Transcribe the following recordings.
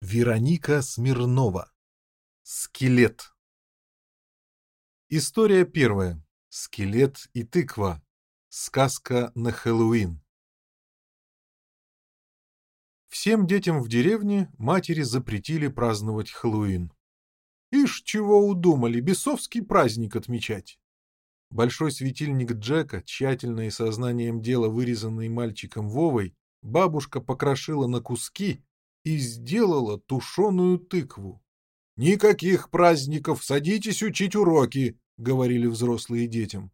Вероника Смирнова. Скелет. История первая. Скелет и тыква. Сказка на Хэллоуин. Всем детям в деревне матери запретили праздновать Хэллоуин. Ишь, чего удумали, бесовский праздник отмечать. Большой светильник Джека, тщательно и сознанием дела вырезанный мальчиком Вовой, бабушка покрошила на куски и сделала тушеную тыкву. «Никаких праздников, садитесь учить уроки», — говорили взрослые детям.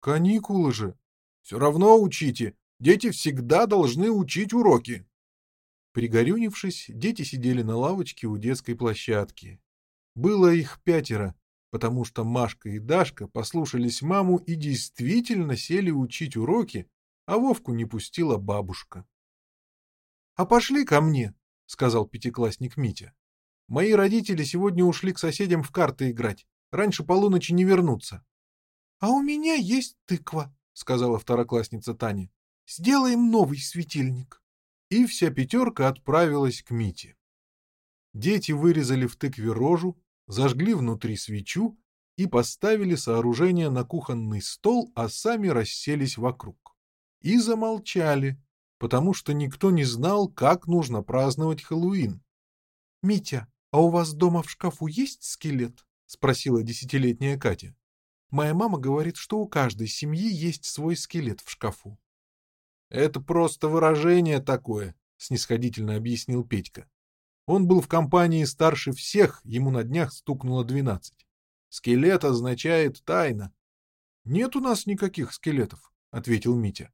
«Каникулы же». «Все равно учите, дети всегда должны учить уроки». Пригорюнившись, дети сидели на лавочке у детской площадки. Было их пятеро, потому что Машка и Дашка послушались маму и действительно сели учить уроки, а Вовку не пустила бабушка. — А пошли ко мне, — сказал пятиклассник Митя. «Мои родители сегодня ушли к соседям в карты играть. Раньше полуночи не вернутся». «А у меня есть тыква», — сказала второклассница Таня. «Сделаем новый светильник». И вся пятерка отправилась к Мите. Дети вырезали в тыкве рожу, зажгли внутри свечу и поставили сооружение на кухонный стол, а сами расселись вокруг. И замолчали, потому что никто не знал, как нужно праздновать Хэллоуин. — Митя, а у вас дома в шкафу есть скелет? — спросила десятилетняя Катя. — Моя мама говорит, что у каждой семьи есть свой скелет в шкафу. — Это просто выражение такое, — снисходительно объяснил Петька. Он был в компании старше всех, ему на днях стукнуло двенадцать. Скелет означает тайна. — Нет у нас никаких скелетов, — ответил Митя.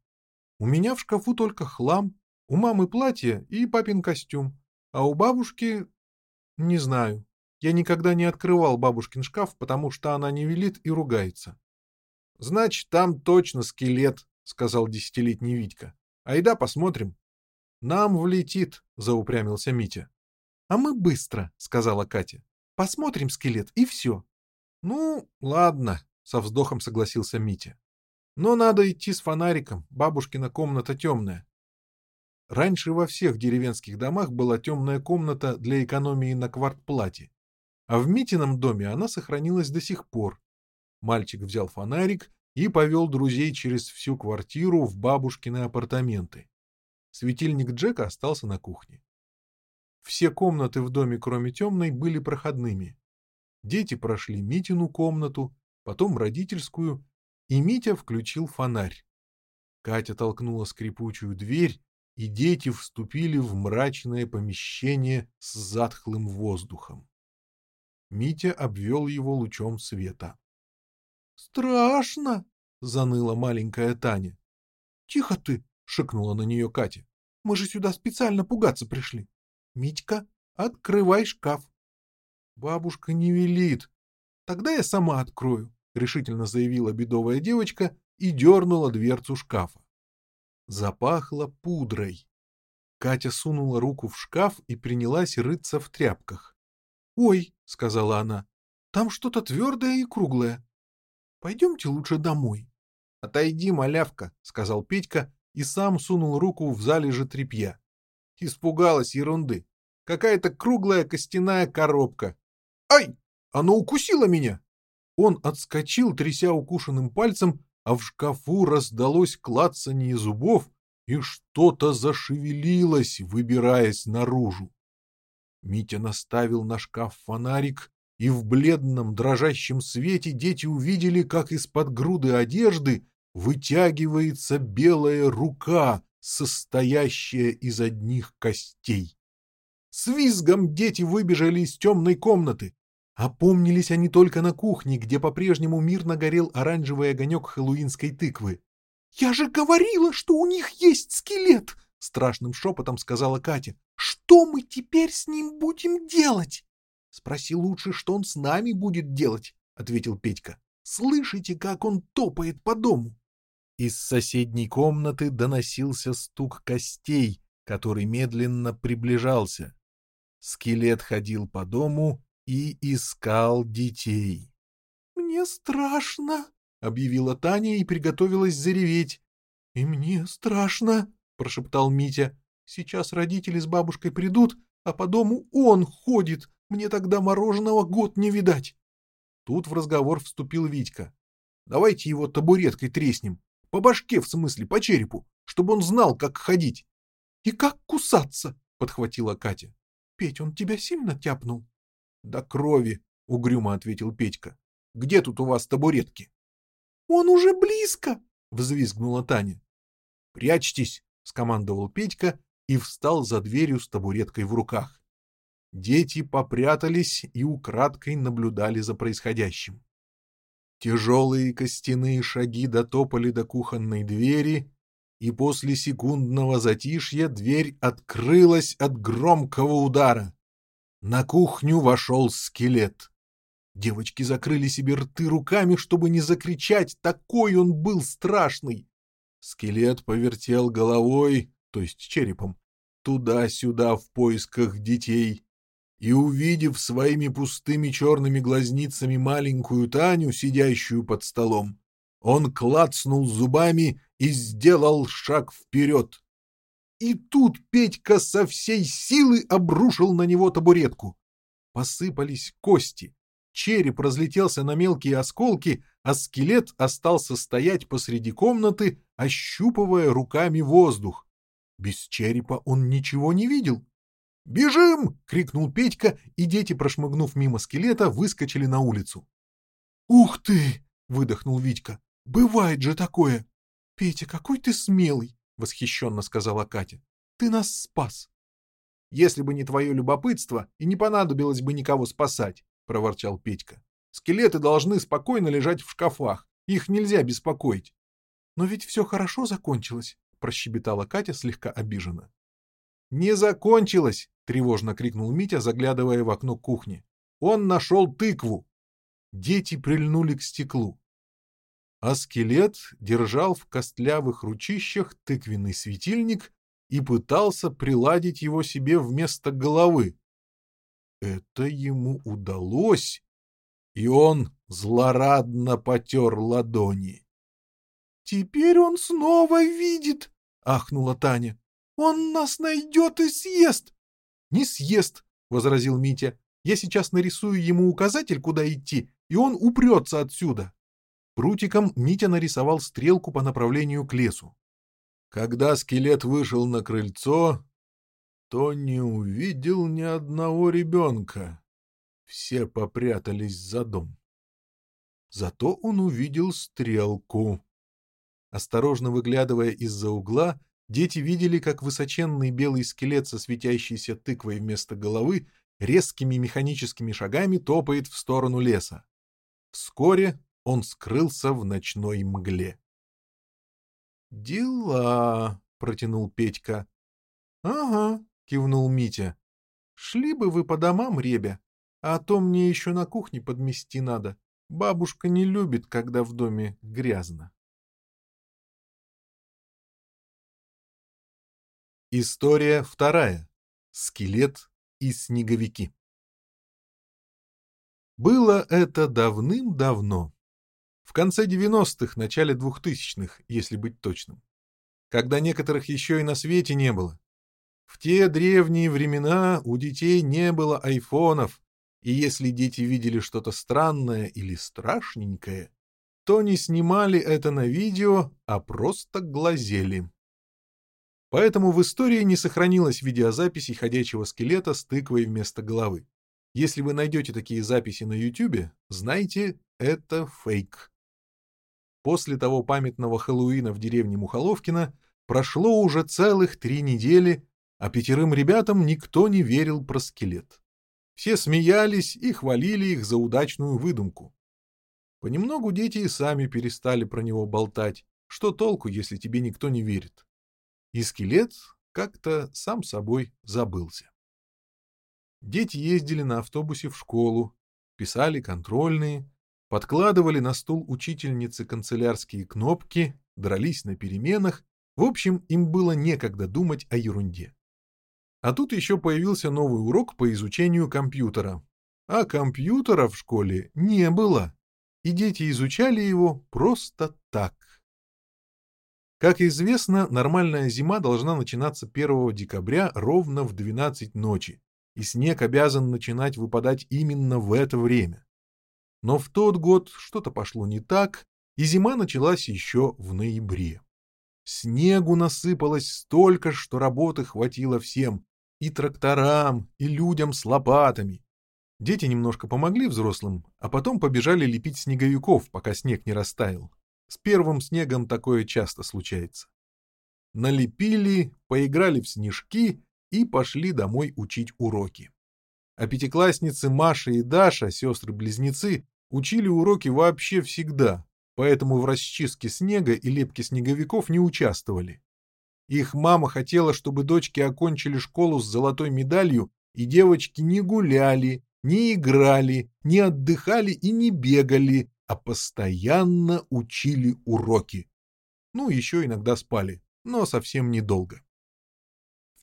У меня в шкафу только хлам, у мамы платье и папин костюм, а у бабушки... Не знаю. Я никогда не открывал бабушкин шкаф, потому что она не велит и ругается. — Значит, там точно скелет, — сказал десятилетний Витька. — Айда посмотрим. — Нам влетит, — заупрямился Митя. — А мы быстро, — сказала Катя. — Посмотрим скелет, и все. — Ну, ладно, — со вздохом согласился Митя. Но надо идти с фонариком, бабушкина комната темная. Раньше во всех деревенских домах была темная комната для экономии на квартплате. А в Митином доме она сохранилась до сих пор. Мальчик взял фонарик и повел друзей через всю квартиру в бабушкины апартаменты. Светильник Джека остался на кухне. Все комнаты в доме, кроме темной, были проходными. Дети прошли Митину комнату, потом родительскую и Митя включил фонарь. Катя толкнула скрипучую дверь, и дети вступили в мрачное помещение с затхлым воздухом. Митя обвел его лучом света. «Страшно!» — заныла маленькая Таня. «Тихо ты!» — шикнула на нее Катя. «Мы же сюда специально пугаться пришли. Митька, открывай шкаф». «Бабушка не велит. Тогда я сама открою», решительно заявила бедовая девочка и дернула дверцу шкафа. Запахло пудрой. Катя сунула руку в шкаф и принялась рыться в тряпках. «Ой», — сказала она, — «там что-то твердое и круглое. Пойдемте лучше домой». «Отойди, малявка», — сказал Петька и сам сунул руку в залежи тряпья. Испугалась ерунды. Какая-то круглая костяная коробка. «Ай! Оно укусило меня!» Он отскочил, тряся укушенным пальцем, а в шкафу раздалось клацанье зубов, и что-то зашевелилось, выбираясь наружу. Митя наставил на шкаф фонарик, и в бледном дрожащем свете дети увидели, как из-под груды одежды вытягивается белая рука, состоящая из одних костей. С визгом дети выбежали из темной комнаты. Опомнились они только на кухне, где по-прежнему мирно горел оранжевый огонек хэллоуинской тыквы. «Я же говорила, что у них есть скелет!» — страшным шепотом сказала Катя. «Что мы теперь с ним будем делать?» «Спроси лучше, что он с нами будет делать», — ответил Петька. «Слышите, как он топает по дому?» Из соседней комнаты доносился стук костей, который медленно приближался. Скелет ходил по дому и искал детей. «Мне страшно», — объявила Таня и приготовилась зареветь. «И мне страшно», — прошептал Митя. «Сейчас родители с бабушкой придут, а по дому он ходит, мне тогда мороженого год не видать. Тут в разговор вступил Витька. Давайте его табуреткой треснем. По башке, в смысле, по черепу, чтобы он знал, как ходить. — И как кусаться, — подхватила Катя. — Петь, он тебя сильно тяпнул? — До крови, — угрюмо ответил Петька. — Где тут у вас табуретки? — Он уже близко, — взвизгнула Таня. — Прячьтесь, — скомандовал Петька и встал за дверью с табуреткой в руках. Дети попрятались и украдкой наблюдали за происходящим. Тяжелые костяные шаги дотопали до кухонной двери, и после секундного затишья дверь открылась от громкого удара. На кухню вошел скелет. Девочки закрыли себе рты руками, чтобы не закричать, такой он был страшный. Скелет повертел головой, то есть черепом, туда-сюда в поисках детей и, увидев своими пустыми черными глазницами маленькую Таню, сидящую под столом, он клацнул зубами и сделал шаг вперед. И тут Петька со всей силы обрушил на него табуретку. Посыпались кости, череп разлетелся на мелкие осколки, а скелет остался стоять посреди комнаты, ощупывая руками воздух. Без черепа он ничего не видел. «Бежим!» — крикнул Петька, и дети, прошмыгнув мимо скелета, выскочили на улицу. «Ух ты!» — выдохнул Витька. «Бывает же такое!» «Петя, какой ты смелый!» — восхищенно сказала Катя. «Ты нас спас!» «Если бы не твое любопытство, и не понадобилось бы никого спасать!» — проворчал Петька. «Скелеты должны спокойно лежать в шкафах. Их нельзя беспокоить». «Но ведь все хорошо закончилось!» — прощебетала Катя слегка обиженно. «Не закончилось!» — тревожно крикнул Митя, заглядывая в окно кухни. «Он нашел тыкву!» Дети прильнули к стеклу. А скелет держал в костлявых ручищах тыквенный светильник и пытался приладить его себе вместо головы. Это ему удалось, и он злорадно потер ладони. — Теперь он снова видит, — ахнула Таня. — Он нас найдет и съест. «Не съест», — возразил Митя. «Я сейчас нарисую ему указатель, куда идти, и он упрется отсюда». Прутиком Митя нарисовал стрелку по направлению к лесу. Когда скелет вышел на крыльцо, то не увидел ни одного ребенка. Все попрятались за дом. Зато он увидел стрелку. Осторожно выглядывая из-за угла, Дети видели, как высоченный белый скелет со светящейся тыквой вместо головы резкими механическими шагами топает в сторону леса. Вскоре он скрылся в ночной мгле. «Дела», — протянул Петька. «Ага», — кивнул Митя. «Шли бы вы по домам, ребя, а то мне еще на кухне подмести надо. Бабушка не любит, когда в доме грязно». История вторая. Скелет и снеговики. Было это давным-давно. В конце 90-х, начале 2000-х, если быть точным. Когда некоторых еще и на свете не было. В те древние времена у детей не было айфонов, и если дети видели что-то странное или страшненькое, то не снимали это на видео, а просто глазели. Поэтому в истории не сохранилось видеозаписи ходячего скелета с тыквой вместо головы. Если вы найдете такие записи на YouTube, знайте, это фейк. После того памятного Хэллоуина в деревне Мухоловкино прошло уже целых три недели, а пятерым ребятам никто не верил про скелет. Все смеялись и хвалили их за удачную выдумку. Понемногу дети и сами перестали про него болтать. Что толку, если тебе никто не верит? и скелет как-то сам собой забылся. Дети ездили на автобусе в школу, писали контрольные, подкладывали на стул учительницы канцелярские кнопки, дрались на переменах, в общем, им было некогда думать о ерунде. А тут еще появился новый урок по изучению компьютера. А компьютера в школе не было, и дети изучали его просто так. Как известно, нормальная зима должна начинаться 1 декабря ровно в 12 ночи, и снег обязан начинать выпадать именно в это время. Но в тот год что-то пошло не так, и зима началась еще в ноябре. Снегу насыпалось столько, что работы хватило всем, и тракторам, и людям с лопатами. Дети немножко помогли взрослым, а потом побежали лепить снеговиков, пока снег не растаял. С первым снегом такое часто случается. Налепили, поиграли в снежки и пошли домой учить уроки. А пятиклассницы Маша и Даша, сестры-близнецы, учили уроки вообще всегда, поэтому в расчистке снега и лепке снеговиков не участвовали. Их мама хотела, чтобы дочки окончили школу с золотой медалью, и девочки не гуляли, не играли, не отдыхали и не бегали, а постоянно учили уроки. Ну, еще иногда спали, но совсем недолго.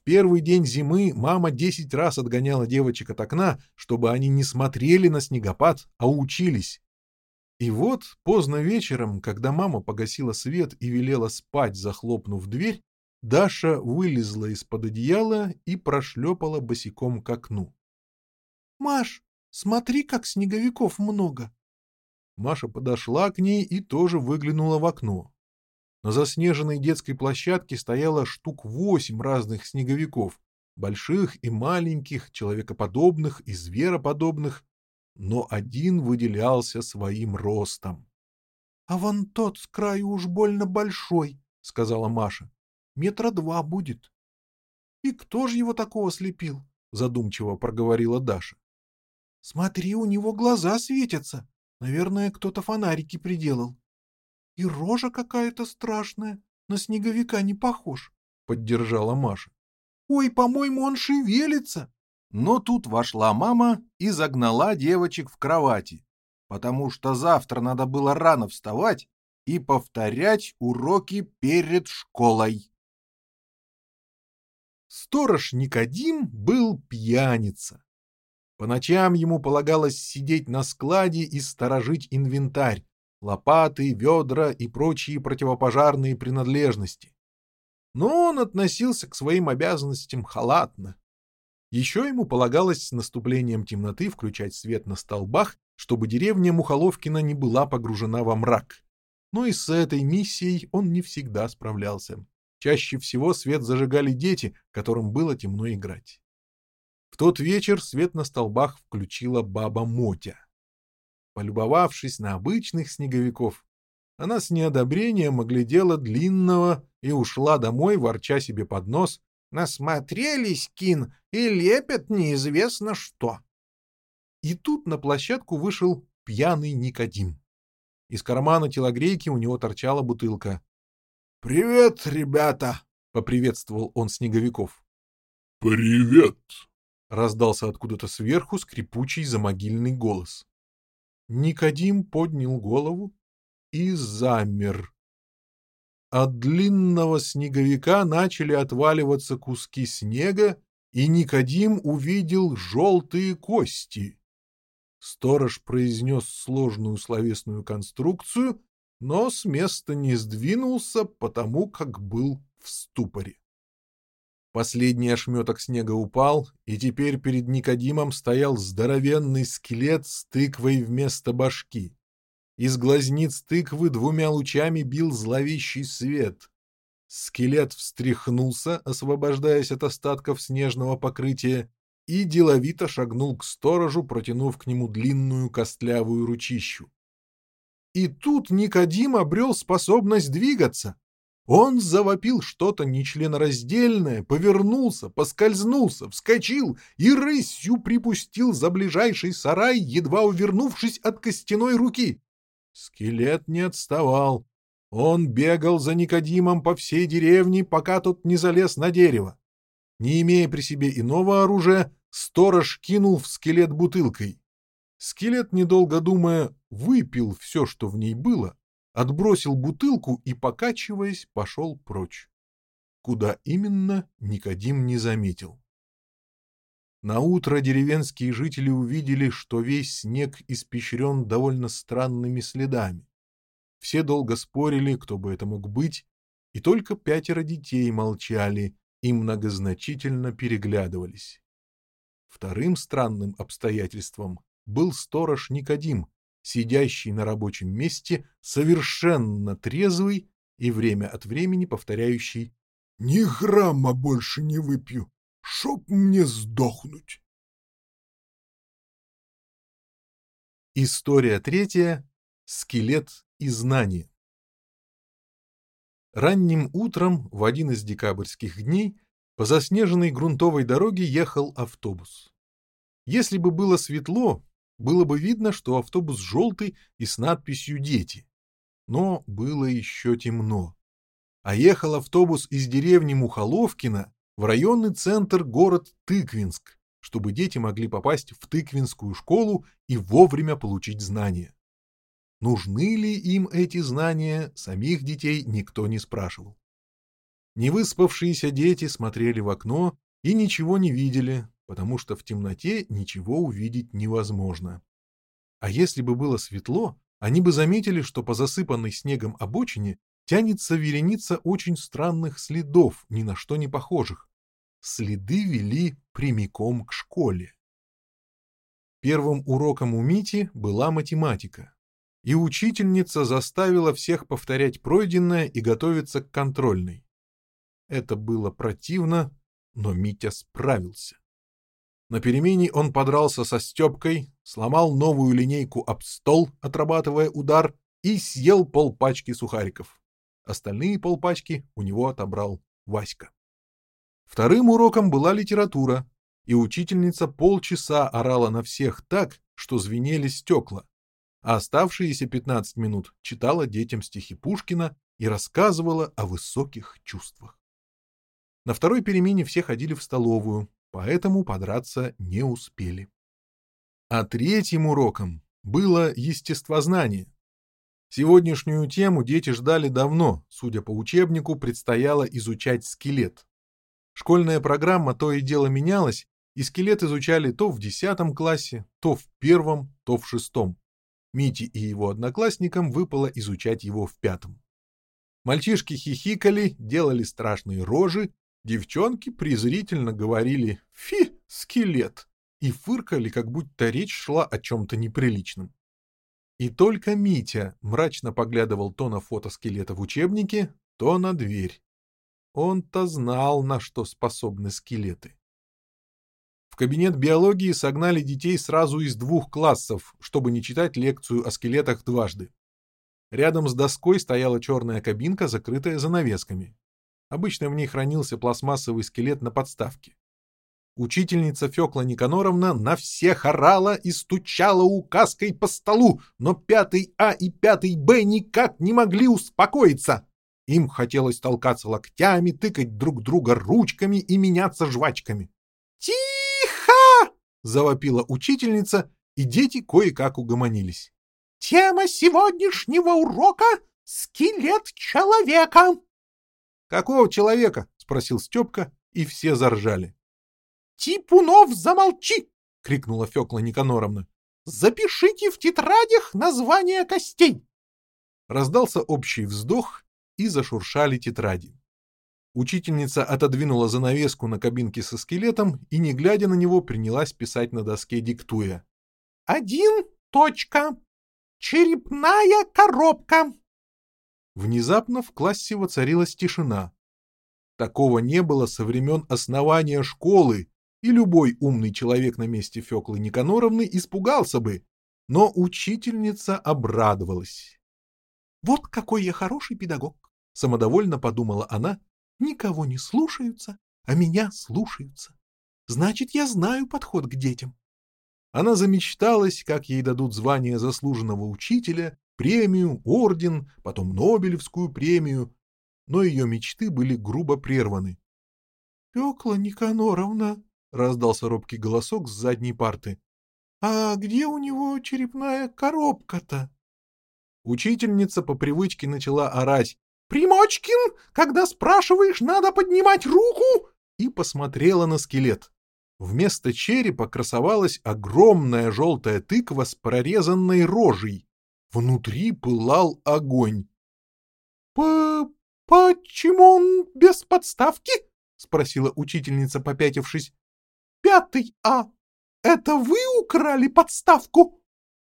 Первый день зимы мама десять раз отгоняла девочек от окна, чтобы они не смотрели на снегопад, а учились. И вот поздно вечером, когда мама погасила свет и велела спать, захлопнув дверь, Даша вылезла из-под одеяла и прошлепала босиком к окну. — Маш, смотри, как снеговиков много! Маша подошла к ней и тоже выглянула в окно. На заснеженной детской площадке стояло штук восемь разных снеговиков, больших и маленьких, человекоподобных и звероподобных, но один выделялся своим ростом. — А вон тот с краю уж больно большой, — сказала Маша. — Метра два будет. — И кто же его такого слепил? — задумчиво проговорила Даша. — Смотри, у него глаза светятся. Наверное, кто-то фонарики приделал. И рожа какая-то страшная, на снеговика не похож, — поддержала Маша. — Ой, по-моему, он шевелится. Но тут вошла мама и загнала девочек в кровати, потому что завтра надо было рано вставать и повторять уроки перед школой. Сторож Никодим был пьяница. По ночам ему полагалось сидеть на складе и сторожить инвентарь, лопаты, ведра и прочие противопожарные принадлежности. Но он относился к своим обязанностям халатно еще ему полагалось с наступлением темноты включать свет на столбах, чтобы деревня Мухоловкина не была погружена во мрак. Но и с этой миссией он не всегда справлялся. Чаще всего свет зажигали дети, которым было темно играть. В тот вечер свет на столбах включила баба Мотя. Полюбовавшись на обычных снеговиков, она с неодобрением оглядела длинного и ушла домой, ворча себе под нос, Насмотрелись, Кин, и лепят неизвестно что. И тут на площадку вышел пьяный Никодим. Из кармана телогрейки у него торчала бутылка. — Привет, ребята! — поприветствовал он снеговиков. — Привет! — раздался откуда-то сверху скрипучий замогильный голос. Никодим поднял голову и замер от длинного снеговика начали отваливаться куски снега, и Никодим увидел желтые кости. Сторож произнес сложную словесную конструкцию, но с места не сдвинулся, потому как был в ступоре. Последний ошметок снега упал, и теперь перед Никодимом стоял здоровенный скелет с тыквой вместо башки. Из глазниц тыквы двумя лучами бил зловещий свет. Скелет встряхнулся, освобождаясь от остатков снежного покрытия, и деловито шагнул к сторожу, протянув к нему длинную костлявую ручищу. И тут Никодим обрел способность двигаться. Он завопил что-то нечленораздельное, повернулся, поскользнулся, вскочил и рысью припустил за ближайший сарай, едва увернувшись от костяной руки. Скелет не отставал. Он бегал за Никодимом по всей деревне, пока тот не залез на дерево. Не имея при себе иного оружия, сторож кинул в скелет бутылкой. Скелет, недолго думая, выпил все, что в ней было, отбросил бутылку и, покачиваясь, пошел прочь. Куда именно, Никодим не заметил. На утро деревенские жители увидели, что весь снег испещрен довольно странными следами. Все долго спорили, кто бы это мог быть, и только пятеро детей молчали и многозначительно переглядывались. Вторым странным обстоятельством был сторож Никодим, сидящий на рабочем месте, совершенно трезвый и время от времени повторяющий «Ни грамма больше не выпью, чтоб мне сдохнуть». История третья. Скелет и знание. Ранним утром в один из декабрьских дней по заснеженной грунтовой дороге ехал автобус. Если бы было светло, было бы видно, что автобус желтый и с надписью «Дети». Но было еще темно. А ехал автобус из деревни Мухоловкина в районный центр город Тыквинск, чтобы дети могли попасть в Тыквинскую школу и вовремя получить знания. Нужны ли им эти знания, самих детей никто не спрашивал. Невыспавшиеся дети смотрели в окно и ничего не видели, потому что в темноте ничего увидеть невозможно. А если бы было светло, они бы заметили, что по засыпанной снегом обочине тянется вереница очень странных следов, ни на что не похожих. Следы вели прямиком к школе. Первым уроком у Мити была математика, и учительница заставила всех повторять пройденное и готовиться к контрольной. Это было противно, но Митя справился. На перемене он подрался со Степкой, сломал новую линейку об стол, отрабатывая удар, и съел полпачки сухариков. Остальные полпачки у него отобрал Васька. Вторым уроком была литература, и учительница полчаса орала на всех так, что звенели стекла, а оставшиеся 15 минут читала детям стихи Пушкина и рассказывала о высоких чувствах. На второй перемене все ходили в столовую, поэтому подраться не успели. А третьим уроком было естествознание. Сегодняшнюю тему дети ждали давно, судя по учебнику, предстояло изучать скелет. Школьная программа то и дело менялась, и скелет изучали то в десятом классе, то в первом, то в шестом. Мите и его одноклассникам выпало изучать его в пятом. Мальчишки хихикали, делали страшные рожи Девчонки презрительно говорили «Фи, скелет!» и фыркали, как будто речь шла о чем-то неприличном. И только Митя мрачно поглядывал то на фото скелета в учебнике, то на дверь. Он-то знал, на что способны скелеты. В кабинет биологии согнали детей сразу из двух классов, чтобы не читать лекцию о скелетах дважды. Рядом с доской стояла черная кабинка, закрытая занавесками. Обычно в ней хранился пластмассовый скелет на подставке. Учительница Фёкла Никаноровна на всех орала и стучала указкой по столу, но пятый А и пятый Б никак не могли успокоиться. Им хотелось толкаться локтями, тыкать друг друга ручками и меняться жвачками. «Тихо!» — завопила учительница, и дети кое-как угомонились. «Тема сегодняшнего урока — скелет человека!» «Какого человека?» — спросил Степка, и все заржали. «Типунов, замолчи!» — крикнула Фёкла Никаноровна. «Запишите в тетрадях название костей!» Раздался общий вздох, и зашуршали тетради. Учительница отодвинула занавеску на кабинке со скелетом и, не глядя на него, принялась писать на доске, диктуя. «Один, точка, черепная коробка, Внезапно в классе воцарилась тишина. Такого не было со времен основания школы, и любой умный человек на месте Феклы Никаноровны испугался бы, но учительница обрадовалась. «Вот какой я хороший педагог!» — самодовольно подумала она. «Никого не слушаются, а меня слушаются. Значит, я знаю подход к детям». Она замечталась, как ей дадут звание заслуженного учителя премию, орден, потом Нобелевскую премию, но ее мечты были грубо прерваны. — Фекла Никаноровна, — раздался робкий голосок с задней парты, — а где у него черепная коробка-то? Учительница по привычке начала орать. «Примочкин, когда спрашиваешь, надо поднимать руку!» и посмотрела на скелет. Вместо черепа красовалась огромная желтая тыква с прорезанной рожей. Внутри пылал огонь. «По... почему он без подставки?» — спросила учительница, попятившись. «Пятый А, это вы украли подставку?»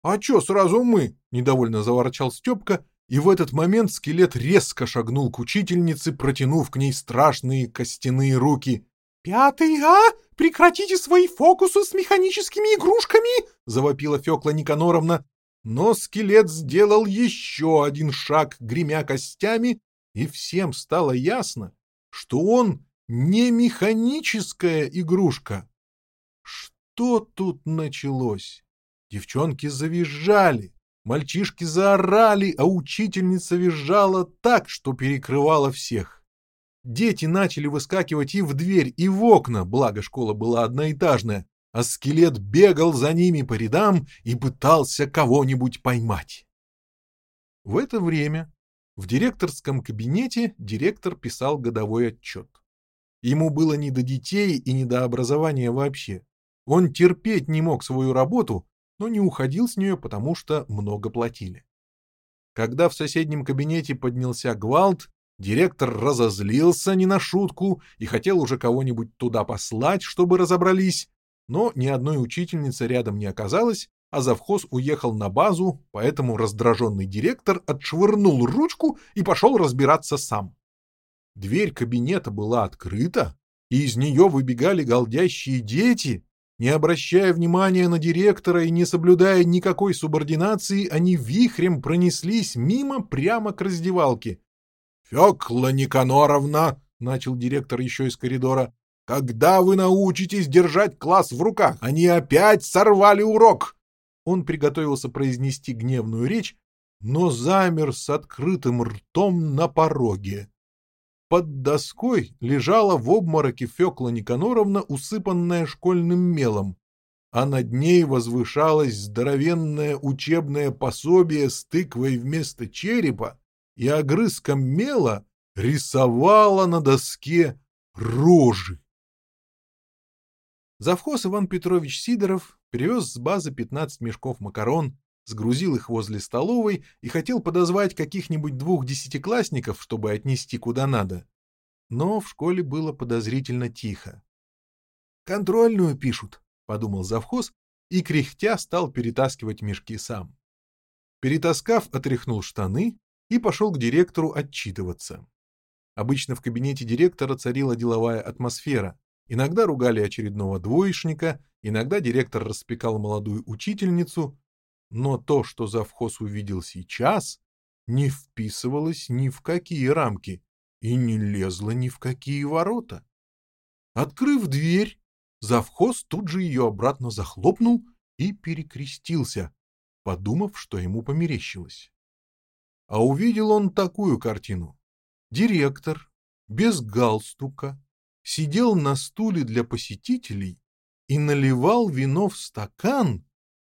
«А чё сразу мы?» — недовольно заворчал Степка, и в этот момент скелет резко шагнул к учительнице, протянув к ней страшные костяные руки. «Пятый А, прекратите свои фокусы с механическими игрушками!» — завопила Фёкла Никаноровна. Но скелет сделал еще один шаг, гремя костями, и всем стало ясно, что он не механическая игрушка. Что тут началось? Девчонки завизжали, мальчишки заорали, а учительница визжала так, что перекрывала всех. Дети начали выскакивать и в дверь, и в окна, благо школа была одноэтажная, а скелет бегал за ними по рядам и пытался кого-нибудь поймать. В это время в директорском кабинете директор писал годовой отчет. Ему было не до детей и не до образования вообще. Он терпеть не мог свою работу, но не уходил с нее, потому что много платили. Когда в соседнем кабинете поднялся гвалт, Директор разозлился не на шутку и хотел уже кого-нибудь туда послать, чтобы разобрались, но ни одной учительницы рядом не оказалось, а завхоз уехал на базу, поэтому раздраженный директор отшвырнул ручку и пошел разбираться сам. Дверь кабинета была открыта, и из нее выбегали голдящие дети. Не обращая внимания на директора и не соблюдая никакой субординации, они вихрем пронеслись мимо прямо к раздевалке — Фёкла Никаноровна, — начал директор еще из коридора, — когда вы научитесь держать класс в руках? Они опять сорвали урок! Он приготовился произнести гневную речь, но замер с открытым ртом на пороге. Под доской лежала в обмороке Фёкла Никаноровна, усыпанная школьным мелом, а над ней возвышалось здоровенное учебное пособие с тыквой вместо черепа, и огрызком мела рисовала на доске рожи. Завхоз Иван Петрович Сидоров привез с базы 15 мешков макарон, сгрузил их возле столовой и хотел подозвать каких-нибудь двух десятиклассников, чтобы отнести куда надо. Но в школе было подозрительно тихо. «Контрольную пишут», — подумал завхоз и, кряхтя, стал перетаскивать мешки сам. Перетаскав, отряхнул штаны, и пошел к директору отчитываться. Обычно в кабинете директора царила деловая атмосфера. Иногда ругали очередного двоечника, иногда директор распекал молодую учительницу, но то, что завхоз увидел сейчас, не вписывалось ни в какие рамки и не лезло ни в какие ворота. Открыв дверь, завхоз тут же ее обратно захлопнул и перекрестился, подумав, что ему померещилось. А увидел он такую картину. Директор, без галстука, сидел на стуле для посетителей и наливал вино в стакан,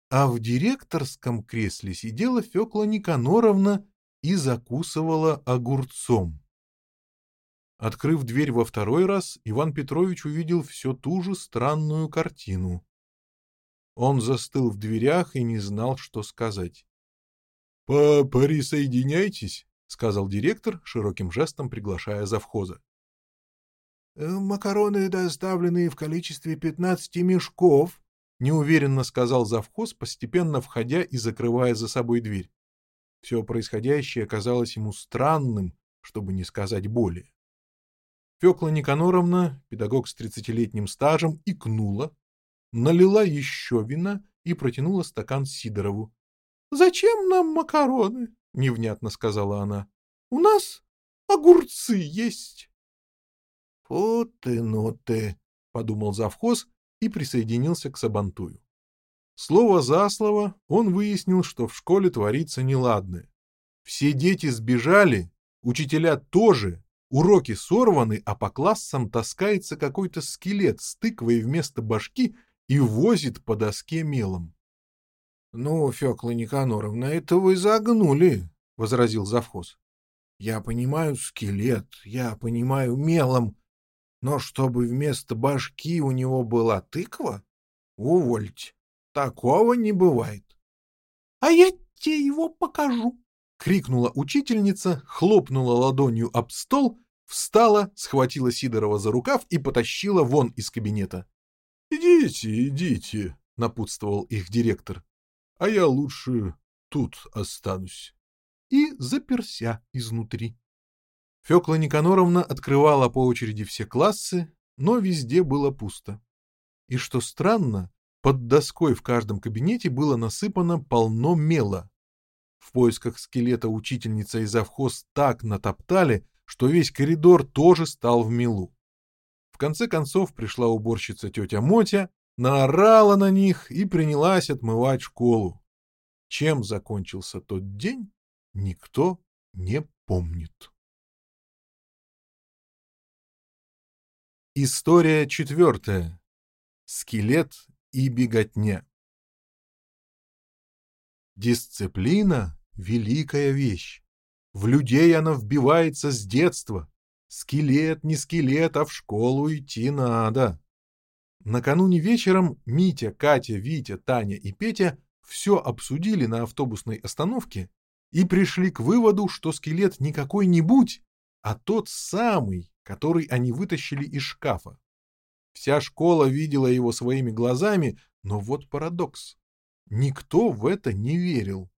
а в директорском кресле сидела Фёкла Никаноровна и закусывала огурцом. Открыв дверь во второй раз, Иван Петрович увидел всю ту же странную картину. Он застыл в дверях и не знал, что сказать. По «Присоединяйтесь», — сказал директор, широким жестом приглашая завхоза. «Э, «Макароны, доставленные в количестве пятнадцати мешков», — неуверенно сказал завхоз, постепенно входя и закрывая за собой дверь. Все происходящее казалось ему странным, чтобы не сказать более. Фёкла Никаноровна, педагог с тридцатилетним стажем, икнула, налила еще вина и протянула стакан Сидорову. «Зачем нам макароны?» — невнятно сказала она. «У нас огурцы есть». «Фу ты, ну ты!» — подумал завхоз и присоединился к Сабантую. Слово за слово он выяснил, что в школе творится неладное. Все дети сбежали, учителя тоже, уроки сорваны, а по классам таскается какой-то скелет с тыквой вместо башки и возит по доске мелом. — Ну, Фёкла Никаноровна, это вы загнули, — возразил завхоз. — Я понимаю скелет, я понимаю мелом, но чтобы вместо башки у него была тыква? Увольте, такого не бывает. — А я тебе его покажу, — крикнула учительница, хлопнула ладонью об стол, встала, схватила Сидорова за рукав и потащила вон из кабинета. — Идите, идите, — напутствовал их директор. «А я лучше тут останусь». И заперся изнутри. Фёкла Никаноровна открывала по очереди все классы, но везде было пусто. И что странно, под доской в каждом кабинете было насыпано полно мела. В поисках скелета учительница и завхоз так натоптали, что весь коридор тоже стал в мелу. В конце концов пришла уборщица тетя Мотя, наорала на них и принялась отмывать школу. Чем закончился тот день, никто не помнит. История четвертая. Скелет и беготня. Дисциплина — великая вещь. В людей она вбивается с детства. Скелет не скелет, а в школу идти надо. Накануне вечером Митя, Катя, Витя, Таня и Петя все обсудили на автобусной остановке и пришли к выводу, что скелет не какой-нибудь, а тот самый, который они вытащили из шкафа. Вся школа видела его своими глазами, но вот парадокс. Никто в это не верил.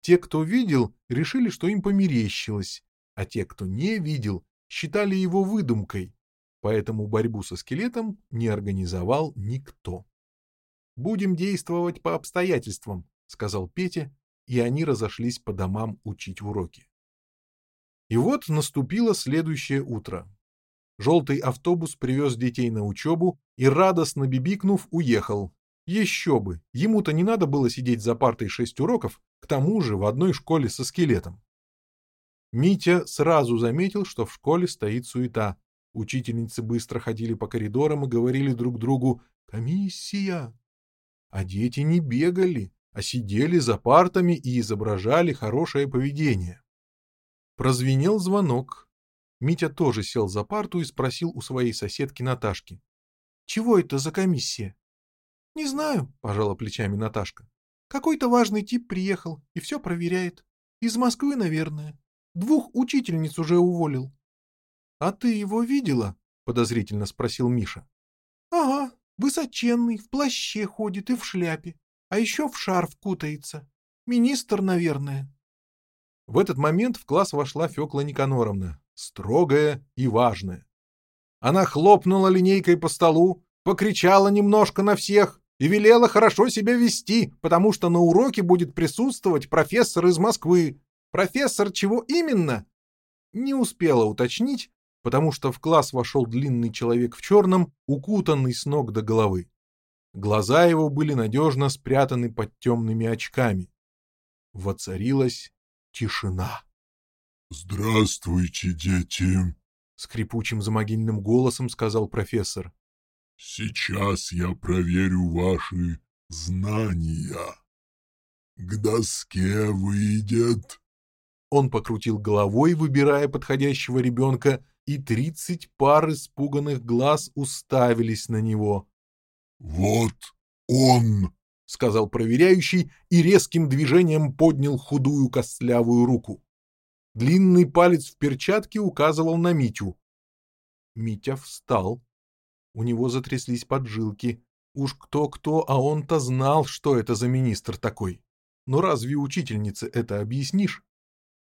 Те, кто видел, решили, что им померещилось, а те, кто не видел, считали его выдумкой, поэтому борьбу со скелетом не организовал никто. «Будем действовать по обстоятельствам», — сказал Петя, и они разошлись по домам учить уроки. И вот наступило следующее утро. Желтый автобус привез детей на учебу и, радостно бибикнув, уехал. Еще бы, ему-то не надо было сидеть за партой шесть уроков, к тому же в одной школе со скелетом. Митя сразу заметил, что в школе стоит суета. Учительницы быстро ходили по коридорам и говорили друг другу «Комиссия!». А дети не бегали, а сидели за партами и изображали хорошее поведение. Прозвенел звонок. Митя тоже сел за парту и спросил у своей соседки Наташки. «Чего это за комиссия?» «Не знаю», — пожала плечами Наташка. «Какой-то важный тип приехал и все проверяет. Из Москвы, наверное. Двух учительниц уже уволил». «А ты его видела?» — подозрительно спросил Миша. «Ага, высоченный, в плаще ходит и в шляпе, а еще в шарф кутается. Министр, наверное». В этот момент в класс вошла Фёкла Никаноровна, строгая и важная. Она хлопнула линейкой по столу, покричала немножко на всех и велела хорошо себя вести, потому что на уроке будет присутствовать профессор из Москвы. Профессор чего именно? Не успела уточнить, потому что в класс вошел длинный человек в черном, укутанный с ног до головы. Глаза его были надежно спрятаны под темными очками. Воцарилась Тишина. «Здравствуйте, дети!» — скрипучим замогильным голосом сказал профессор. «Сейчас я проверю ваши знания. К доске выйдет». Он покрутил головой, выбирая подходящего ребенка, и тридцать пар испуганных глаз уставились на него. «Вот он!» — сказал проверяющий и резким движением поднял худую костлявую руку. Длинный палец в перчатке указывал на Митю. Митя встал. У него затряслись поджилки. Уж кто-кто, а он-то знал, что это за министр такой. Но разве учительнице это объяснишь?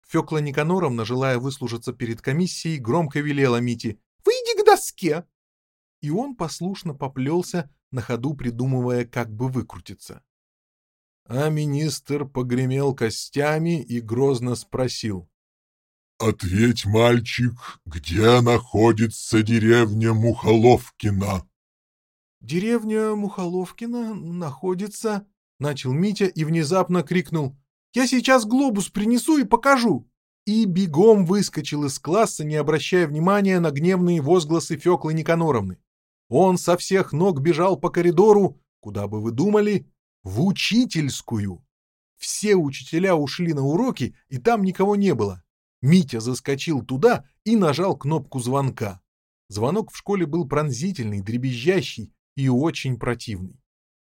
Фёкла Никаноровна, желая выслужиться перед комиссией, громко велела Мите «Выйди к доске!» И он послушно поплелся, на ходу придумывая, как бы выкрутиться. А министр погремел костями и грозно спросил. «Ответь, мальчик, где находится деревня Мухоловкина?» «Деревня Мухоловкина находится...» — начал Митя и внезапно крикнул. «Я сейчас глобус принесу и покажу!» И бегом выскочил из класса, не обращая внимания на гневные возгласы Феклы Никаноровны. Он со всех ног бежал по коридору, куда бы вы думали, в учительскую. Все учителя ушли на уроки, и там никого не было. Митя заскочил туда и нажал кнопку звонка. Звонок в школе был пронзительный, дребезжащий и очень противный.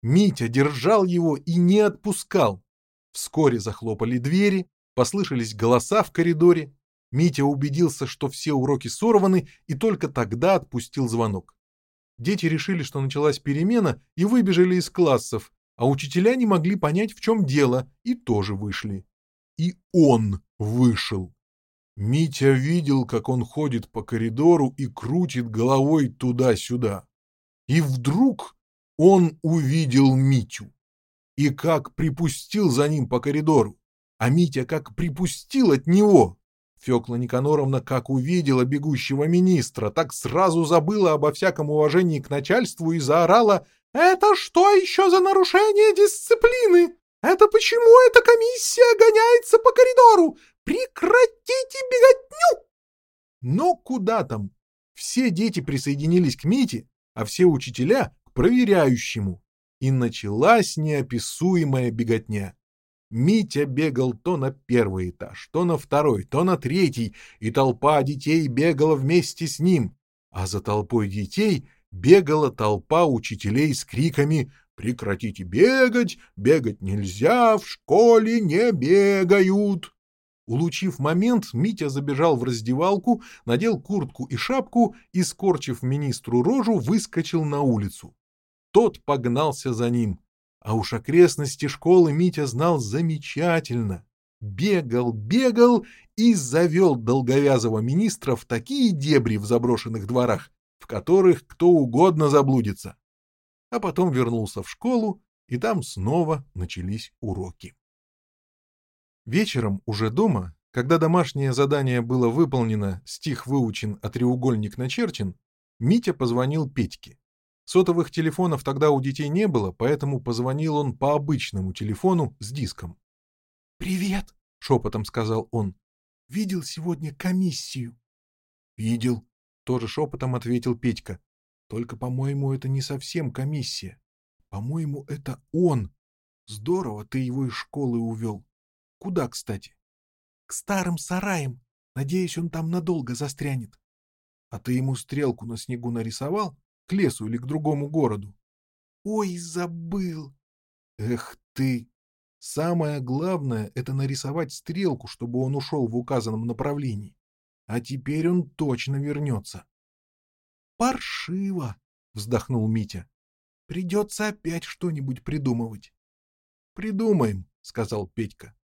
Митя держал его и не отпускал. Вскоре захлопали двери, послышались голоса в коридоре. Митя убедился, что все уроки сорваны, и только тогда отпустил звонок. Дети решили, что началась перемена, и выбежали из классов, а учителя не могли понять, в чем дело, и тоже вышли. И он вышел. Митя видел, как он ходит по коридору и крутит головой туда-сюда. И вдруг он увидел Митю. И как припустил за ним по коридору. А Митя как припустил от него. Фёкла Никаноровна как увидела бегущего министра, так сразу забыла обо всяком уважении к начальству и заорала «Это что еще за нарушение дисциплины? Это почему эта комиссия гоняется по коридору? Прекратите беготню!» Но куда там? Все дети присоединились к Мите, а все учителя — к проверяющему. И началась неописуемая беготня. Митя бегал то на первый этаж, то на второй, то на третий, и толпа детей бегала вместе с ним. А за толпой детей бегала толпа учителей с криками «Прекратите бегать! Бегать нельзя! В школе не бегают!» Улучив момент, Митя забежал в раздевалку, надел куртку и шапку и, скорчив министру рожу, выскочил на улицу. Тот погнался за ним. А уж окрестности школы Митя знал замечательно. Бегал, бегал и завел долговязого министра в такие дебри в заброшенных дворах, в которых кто угодно заблудится. А потом вернулся в школу, и там снова начались уроки. Вечером уже дома, когда домашнее задание было выполнено, стих выучен, а треугольник начерчен, Митя позвонил Петьке. Сотовых телефонов тогда у детей не было, поэтому позвонил он по обычному телефону с диском. «Привет!» — шепотом сказал он. «Видел сегодня комиссию?» «Видел», — тоже шепотом ответил Петька. «Только, по-моему, это не совсем комиссия. По-моему, это он. Здорово ты его из школы увел. Куда, кстати?» «К старым сараям. Надеюсь, он там надолго застрянет». «А ты ему стрелку на снегу нарисовал?» К лесу или к другому городу. Ой, забыл. Эх ты. Самое главное — это нарисовать стрелку, чтобы он ушел в указанном направлении. А теперь он точно вернется. Паршиво, вздохнул Митя. Придется опять что-нибудь придумывать. Придумаем, сказал Петька.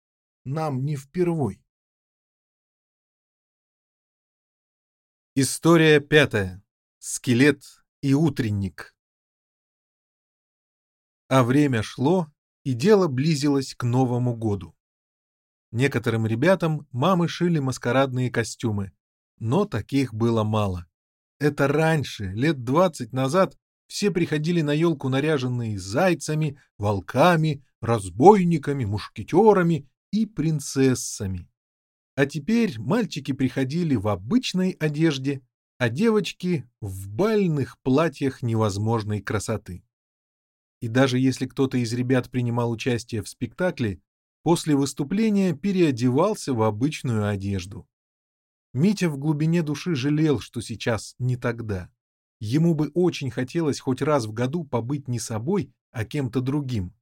Нам не впервой. История пятая. Скелет и утренник. А время шло, и дело близилось к Новому году. Некоторым ребятам мамы шили маскарадные костюмы, но таких было мало. Это раньше, лет двадцать назад, все приходили на елку наряженные зайцами, волками, разбойниками, мушкетерами и принцессами. А теперь мальчики приходили в обычной одежде, а девочки в бальных платьях невозможной красоты. И даже если кто-то из ребят принимал участие в спектакле, после выступления переодевался в обычную одежду. Митя в глубине души жалел, что сейчас не тогда. Ему бы очень хотелось хоть раз в году побыть не собой, а кем-то другим.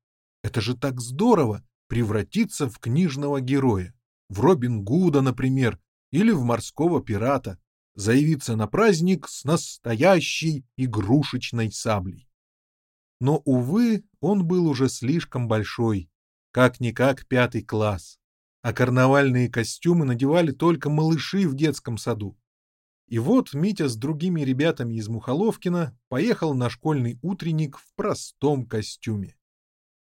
Это же так здорово превратиться в книжного героя, в Робин Гуда, например, или в морского пирата заявиться на праздник с настоящей игрушечной саблей. Но, увы, он был уже слишком большой, как-никак пятый класс, а карнавальные костюмы надевали только малыши в детском саду. И вот Митя с другими ребятами из Мухоловкина поехал на школьный утренник в простом костюме.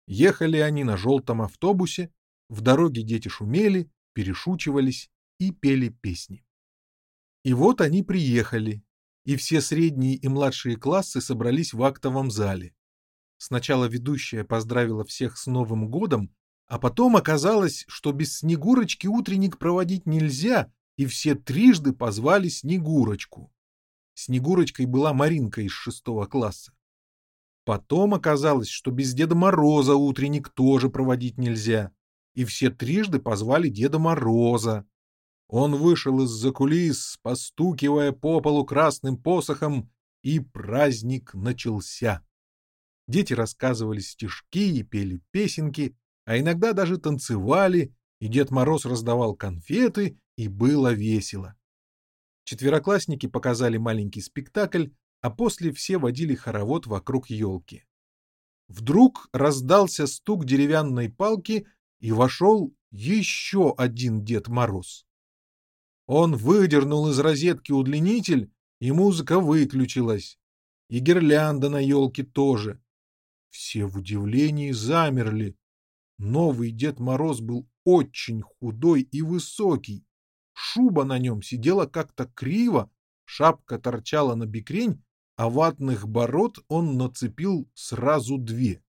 Ехали они на желтом автобусе, в дороге дети шумели, перешучивались и пели песни. И вот они приехали, и все средние и младшие классы собрались в актовом зале. Сначала ведущая поздравила всех с Новым годом, а потом оказалось, что без Снегурочки утренник проводить нельзя, и все трижды позвали Снегурочку. Снегурочкой была Маринка из шестого класса. Потом оказалось, что без Деда Мороза утренник тоже проводить нельзя, и все трижды позвали Деда Мороза. Он вышел из-за кулис, постукивая по полу красным посохом, и праздник начался. Дети рассказывали стишки и пели песенки, а иногда даже танцевали, и Дед Мороз раздавал конфеты, и было весело. Четвероклассники показали маленький спектакль, а после все водили хоровод вокруг елки. Вдруг раздался стук деревянной палки, и вошел еще один Дед Мороз. Он выдернул из розетки удлинитель, и музыка выключилась. И гирлянда на елке тоже. Все в удивлении замерли. Новый Дед Мороз был очень худой и высокий. Шуба на нем сидела как-то криво, шапка торчала на бекрень, а ватных бород он нацепил сразу две.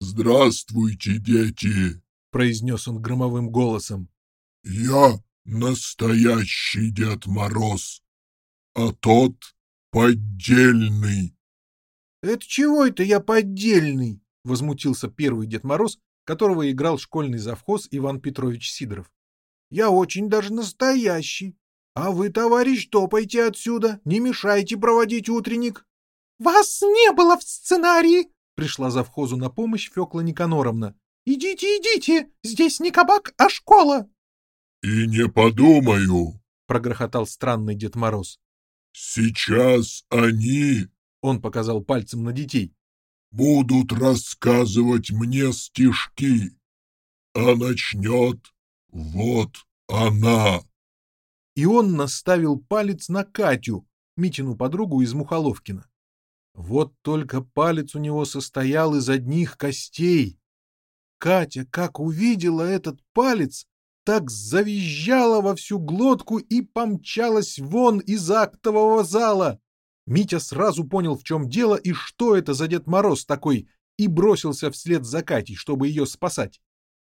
«Здравствуйте, дети!» — произнес он громовым голосом. «Я настоящий Дед Мороз, а тот поддельный». «Это чего это я поддельный?» — возмутился первый Дед Мороз, которого играл школьный завхоз Иван Петрович Сидоров. «Я очень даже настоящий. А вы, товарищ, топайте отсюда, не мешайте проводить утренник». «Вас не было в сценарии!» — пришла завхозу на помощь Фекла Никаноровна. «Идите, идите! Здесь не кабак, а школа!» «И не подумаю!» — прогрохотал странный Дед Мороз. «Сейчас они...» — он показал пальцем на детей. «Будут рассказывать мне стишки, а начнет вот она!» И он наставил палец на Катю, Митину подругу из Мухоловкина. Вот только палец у него состоял из одних костей. Катя, как увидела этот палец, так завизжала во всю глотку и помчалась вон из актового зала. Митя сразу понял, в чем дело и что это за Дед Мороз такой, и бросился вслед за Катей, чтобы ее спасать.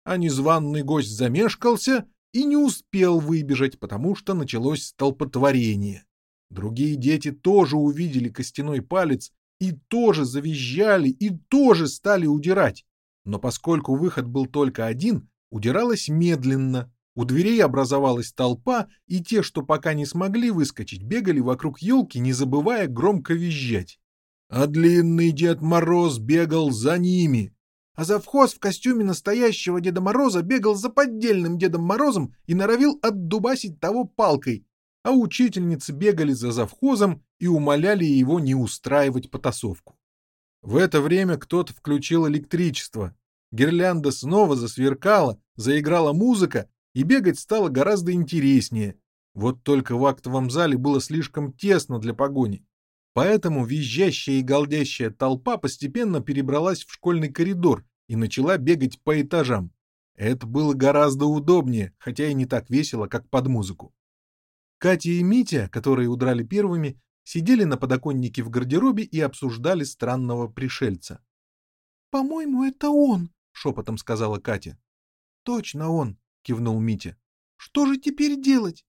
А незваный гость замешкался и не успел выбежать, потому что началось столпотворение. Другие дети тоже увидели костяной палец и тоже завизжали, и тоже стали удирать. Но поскольку выход был только один, удиралось медленно. У дверей образовалась толпа, и те, что пока не смогли выскочить, бегали вокруг елки, не забывая громко визжать. А длинный Дед Мороз бегал за ними. А завхоз в костюме настоящего Деда Мороза бегал за поддельным Дедом Морозом и норовил отдубасить того палкой. А учительницы бегали за завхозом и умоляли его не устраивать потасовку. В это время кто-то включил электричество. Гирлянда снова засверкала, заиграла музыка, и бегать стало гораздо интереснее. Вот только в актовом зале было слишком тесно для погони. Поэтому визжащая и галдящая толпа постепенно перебралась в школьный коридор и начала бегать по этажам. Это было гораздо удобнее, хотя и не так весело, как под музыку. Катя и Митя, которые удрали первыми, сидели на подоконнике в гардеробе и обсуждали странного пришельца. «По-моему, это он», — шепотом сказала Катя. «Точно он», — кивнул Митя. «Что же теперь делать?»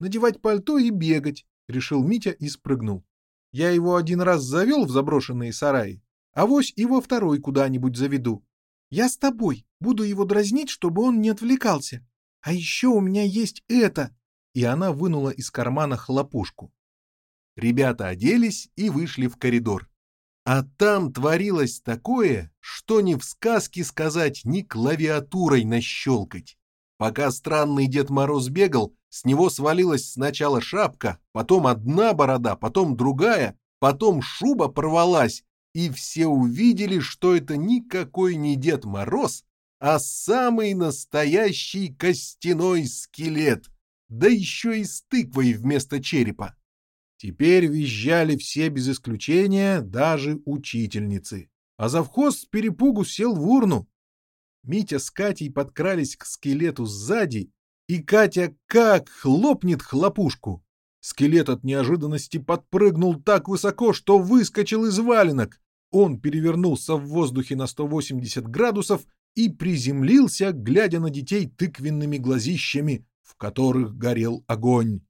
«Надевать пальто и бегать», — решил Митя и спрыгнул. «Я его один раз завел в заброшенные сараи, а вось во второй куда-нибудь заведу. Я с тобой, буду его дразнить, чтобы он не отвлекался. А еще у меня есть это!» И она вынула из кармана хлопушку. Ребята оделись и вышли в коридор. А там творилось такое, что ни в сказке сказать, ни клавиатурой нащелкать. Пока странный Дед Мороз бегал, с него свалилась сначала шапка, потом одна борода, потом другая, потом шуба порвалась, и все увидели, что это никакой не Дед Мороз, а самый настоящий костяной скелет, да еще и с тыквой вместо черепа. Теперь визжали все без исключения, даже учительницы. А завхоз с перепугу сел в урну. Митя с Катей подкрались к скелету сзади, и Катя как хлопнет хлопушку. Скелет от неожиданности подпрыгнул так высоко, что выскочил из валенок. Он перевернулся в воздухе на 180 градусов и приземлился, глядя на детей тыквенными глазищами, в которых горел огонь.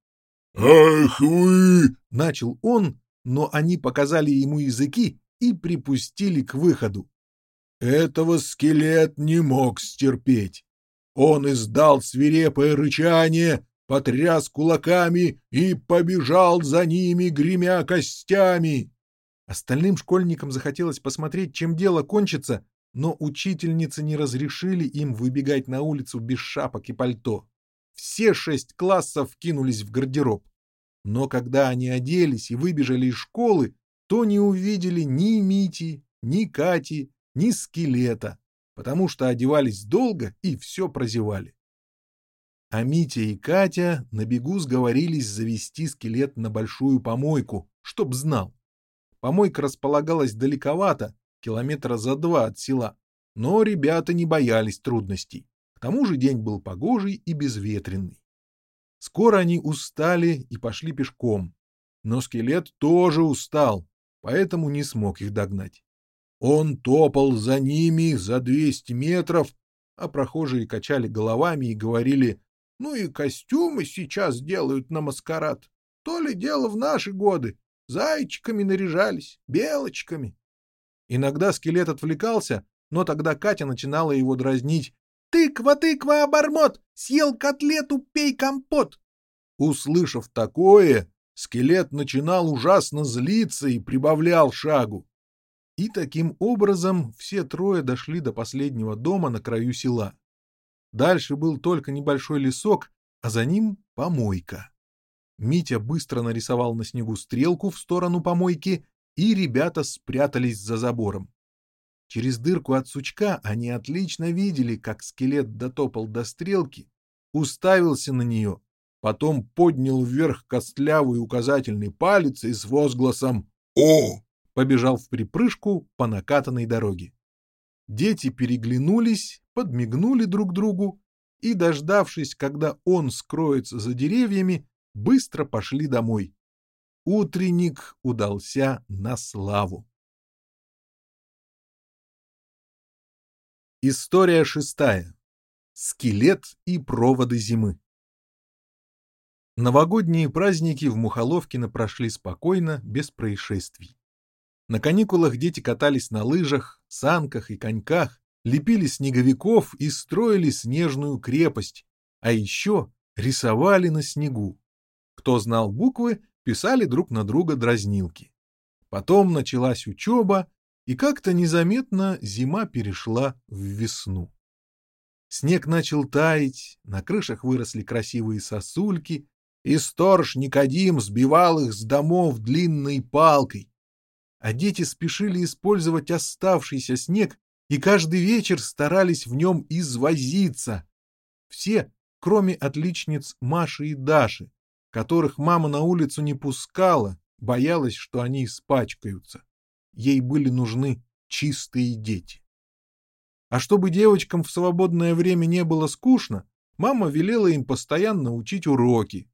«Ах вы!» — начал он, но они показали ему языки и припустили к выходу. Этого скелет не мог стерпеть. Он издал свирепое рычание, потряс кулаками и побежал за ними, гремя костями. Остальным школьникам захотелось посмотреть, чем дело кончится, но учительницы не разрешили им выбегать на улицу без шапок и пальто. Все шесть классов кинулись в гардероб. Но когда они оделись и выбежали из школы, то не увидели ни Мити, ни Кати, ни скелета, потому что одевались долго и все прозевали. А Митя и Катя на бегу сговорились завести скелет на большую помойку, чтоб знал. Помойка располагалась далековато, километра за два от села, но ребята не боялись трудностей. К тому же день был погожий и безветренный. Скоро они устали и пошли пешком. Но скелет тоже устал, поэтому не смог их догнать. Он топал за ними за 200 метров, а прохожие качали головами и говорили, «Ну и костюмы сейчас делают на маскарад. То ли дело в наши годы. Зайчиками наряжались, белочками». Иногда скелет отвлекался, но тогда Катя начинала его дразнить. «Тыква, тыква, обормот! Съел котлету, пей компот!» Услышав такое, скелет начинал ужасно злиться и прибавлял шагу. И таким образом все трое дошли до последнего дома на краю села. Дальше был только небольшой лесок, а за ним помойка. Митя быстро нарисовал на снегу стрелку в сторону помойки, и ребята спрятались за забором. Через дырку от сучка они отлично видели, как скелет дотопал до стрелки, уставился на нее, потом поднял вверх костлявый указательный палец и с возгласом «О!» Побежал в припрыжку по накатанной дороге. Дети переглянулись, подмигнули друг другу и, дождавшись, когда он скроется за деревьями, быстро пошли домой. Утренник удался на славу. История шестая. Скелет и проводы зимы. Новогодние праздники в Мухоловкино прошли спокойно, без происшествий. На каникулах дети катались на лыжах, санках и коньках, лепили снеговиков и строили снежную крепость, а еще рисовали на снегу. Кто знал буквы, писали друг на друга дразнилки. Потом началась учеба, и как-то незаметно зима перешла в весну. Снег начал таять, на крышах выросли красивые сосульки, и сторож Никодим сбивал их с домов длинной палкой. А дети спешили использовать оставшийся снег и каждый вечер старались в нем извозиться. Все, кроме отличниц Маши и Даши, которых мама на улицу не пускала, боялась, что они испачкаются. Ей были нужны чистые дети. А чтобы девочкам в свободное время не было скучно, мама велела им постоянно учить уроки.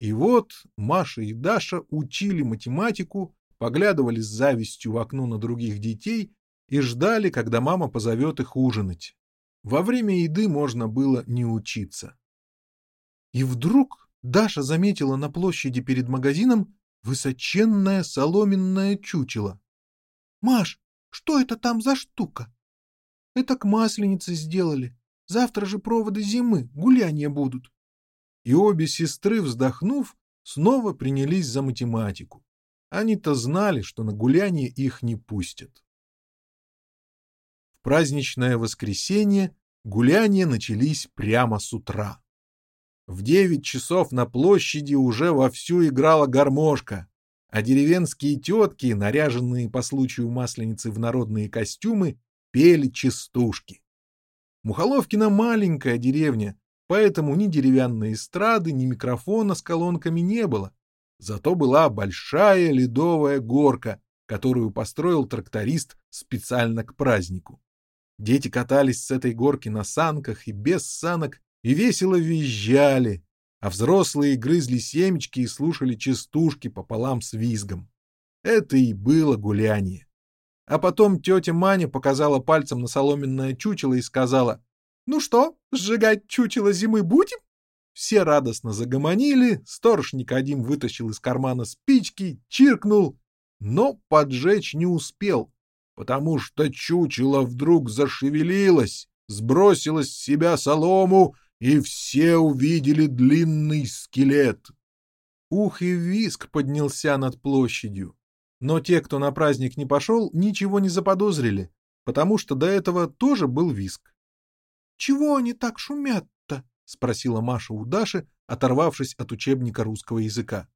И вот Маша и Даша учили математику, поглядывали с завистью в окно на других детей и ждали, когда мама позовет их ужинать. Во время еды можно было не учиться. И вдруг Даша заметила на площади перед магазином высоченное соломенное чучело. Маш, что это там за штука? Это к масленице сделали. Завтра же проводы зимы, гуляния будут. И обе сестры, вздохнув, снова принялись за математику. Они-то знали, что на гуляние их не пустят. В праздничное воскресенье гуляния начались прямо с утра. В девять часов на площади уже вовсю играла гармошка, а деревенские тетки, наряженные по случаю масленицы в народные костюмы, пели частушки. Мухоловкина маленькая деревня, поэтому ни деревянной эстрады, ни микрофона с колонками не было. Зато была большая ледовая горка, которую построил тракторист специально к празднику. Дети катались с этой горки на санках и без санок и весело визжали, а взрослые грызли семечки и слушали частушки пополам с визгом. Это и было гуляние. А потом тетя Маня показала пальцем на соломенное чучело и сказала, «Ну что, сжигать чучело зимы будем?» Все радостно загомонили, сторож Никодим вытащил из кармана спички, чиркнул, но поджечь не успел, потому что чучело вдруг зашевелилось, сбросило с себя солому и все увидели длинный скелет. Ух и виск поднялся над площадью. Но те, кто на праздник не пошел, ничего не заподозрили, потому что до этого тоже был виск. — Чего они так шумят-то? — спросила Маша у Даши, оторвавшись от учебника русского языка.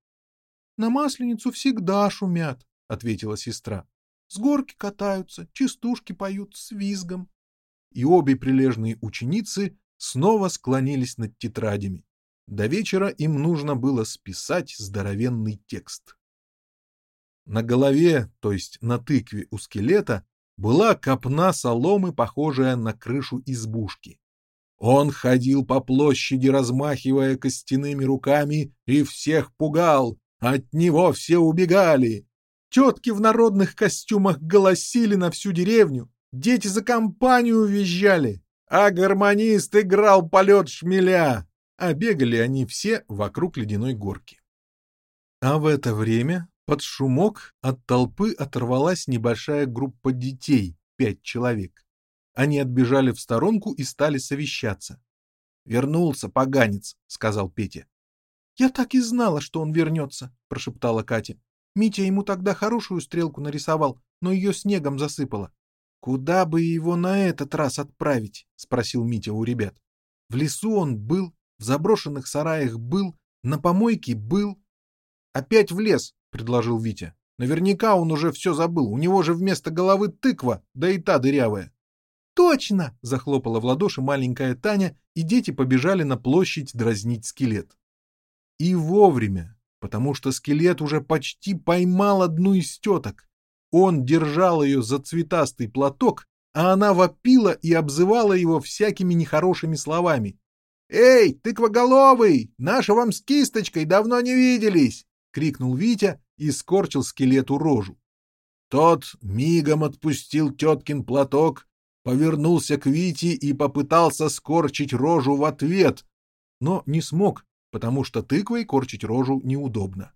На Масленицу всегда шумят, — ответила сестра. С горки катаются, частушки поют с визгом. И обе прилежные ученицы снова склонились над тетрадями. До вечера им нужно было списать здоровенный текст. На голове, то есть на тыкве у скелета, была копна соломы, похожая на крышу избушки. Он ходил по площади, размахивая костяными руками, и всех пугал. От него все убегали. Тетки в народных костюмах голосили на всю деревню, дети за компанию визжали, а гармонист играл полет шмеля, а бегали они все вокруг ледяной горки. А в это время под шумок от толпы оторвалась небольшая группа детей, пять человек. Они отбежали в сторонку и стали совещаться. «Вернулся, поганец», — сказал Петя. «Я так и знала, что он вернется», — прошептала Катя. «Митя ему тогда хорошую стрелку нарисовал, но ее снегом засыпало». «Куда бы его на этот раз отправить?» — спросил Митя у ребят. «В лесу он был, в заброшенных сараях был, на помойке был». «Опять в лес», предложил Витя. Наверняка он уже все забыл. У него же вместо головы тыква, да и та дырявая. «Точно!» — захлопала в ладоши маленькая Таня, и дети побежали на площадь дразнить скелет. И вовремя, потому что скелет уже почти поймал одну из теток. Он держал ее за цветастый платок, а она вопила и обзывала его всякими нехорошими словами. «Эй, тыквоголовый, наши вам с кисточкой давно не виделись!» — крикнул Витя и скорчил скелету рожу. Тот мигом отпустил теткин платок, повернулся к Вите и попытался скорчить рожу в ответ, но не смог, потому что тыквой корчить рожу неудобно.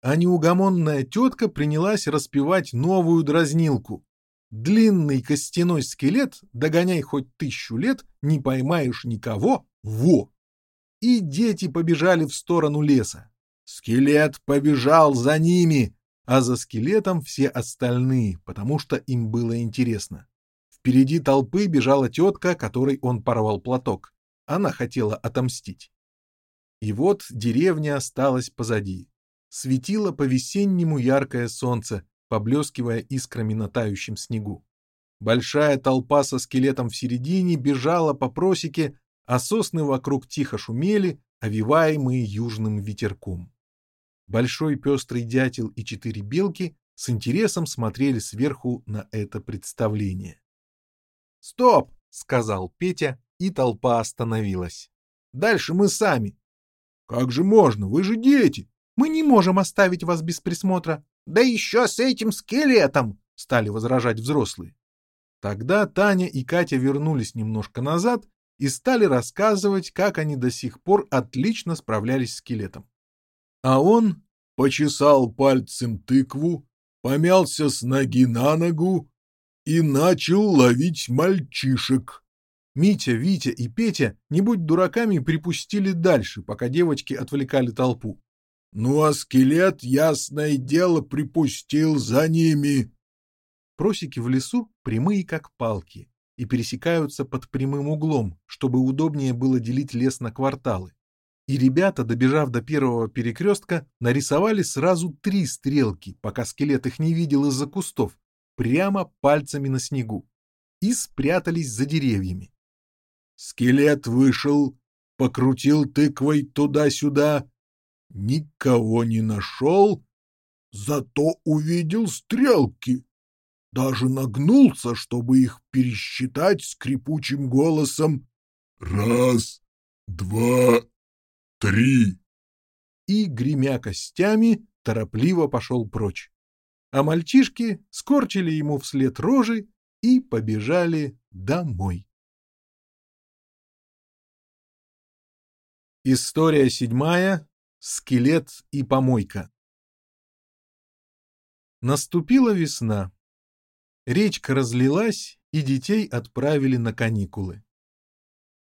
А неугомонная тетка принялась распевать новую дразнилку. Длинный костяной скелет, догоняй хоть тысячу лет, не поймаешь никого, во! И дети побежали в сторону леса. Скелет побежал за ними, а за скелетом все остальные, потому что им было интересно. Впереди толпы бежала тетка, которой он порвал платок. Она хотела отомстить. И вот деревня осталась позади. Светило по-весеннему яркое солнце, поблескивая искрами на тающем снегу. Большая толпа со скелетом в середине бежала по просеке, а сосны вокруг тихо шумели, овиваемые южным ветерком. Большой пестрый дятел и четыре белки с интересом смотрели сверху на это представление. «Стоп!» — сказал Петя, и толпа остановилась. «Дальше мы сами». «Как же можно? Вы же дети!» «Мы не можем оставить вас без присмотра». «Да еще с этим скелетом!» — стали возражать взрослые. Тогда Таня и Катя вернулись немножко назад и стали рассказывать, как они до сих пор отлично справлялись с скелетом. А он почесал пальцем тыкву, помялся с ноги на ногу и начал ловить мальчишек. Митя, Витя и Петя, не будь дураками, припустили дальше, пока девочки отвлекали толпу. Ну а скелет, ясное дело, припустил за ними. Просеки в лесу прямые, как палки, и пересекаются под прямым углом, чтобы удобнее было делить лес на кварталы и ребята, добежав до первого перекрестка, нарисовали сразу три стрелки, пока скелет их не видел из-за кустов, прямо пальцами на снегу, и спрятались за деревьями. Скелет вышел, покрутил тыквой туда-сюда, никого не нашел, зато увидел стрелки. Даже нагнулся, чтобы их пересчитать скрипучим голосом. «Раз, два, три!» И, гремя костями, торопливо пошел прочь. А мальчишки скорчили ему вслед рожи и побежали домой. История седьмая. Скелет и помойка. Наступила весна. Речка разлилась, и детей отправили на каникулы.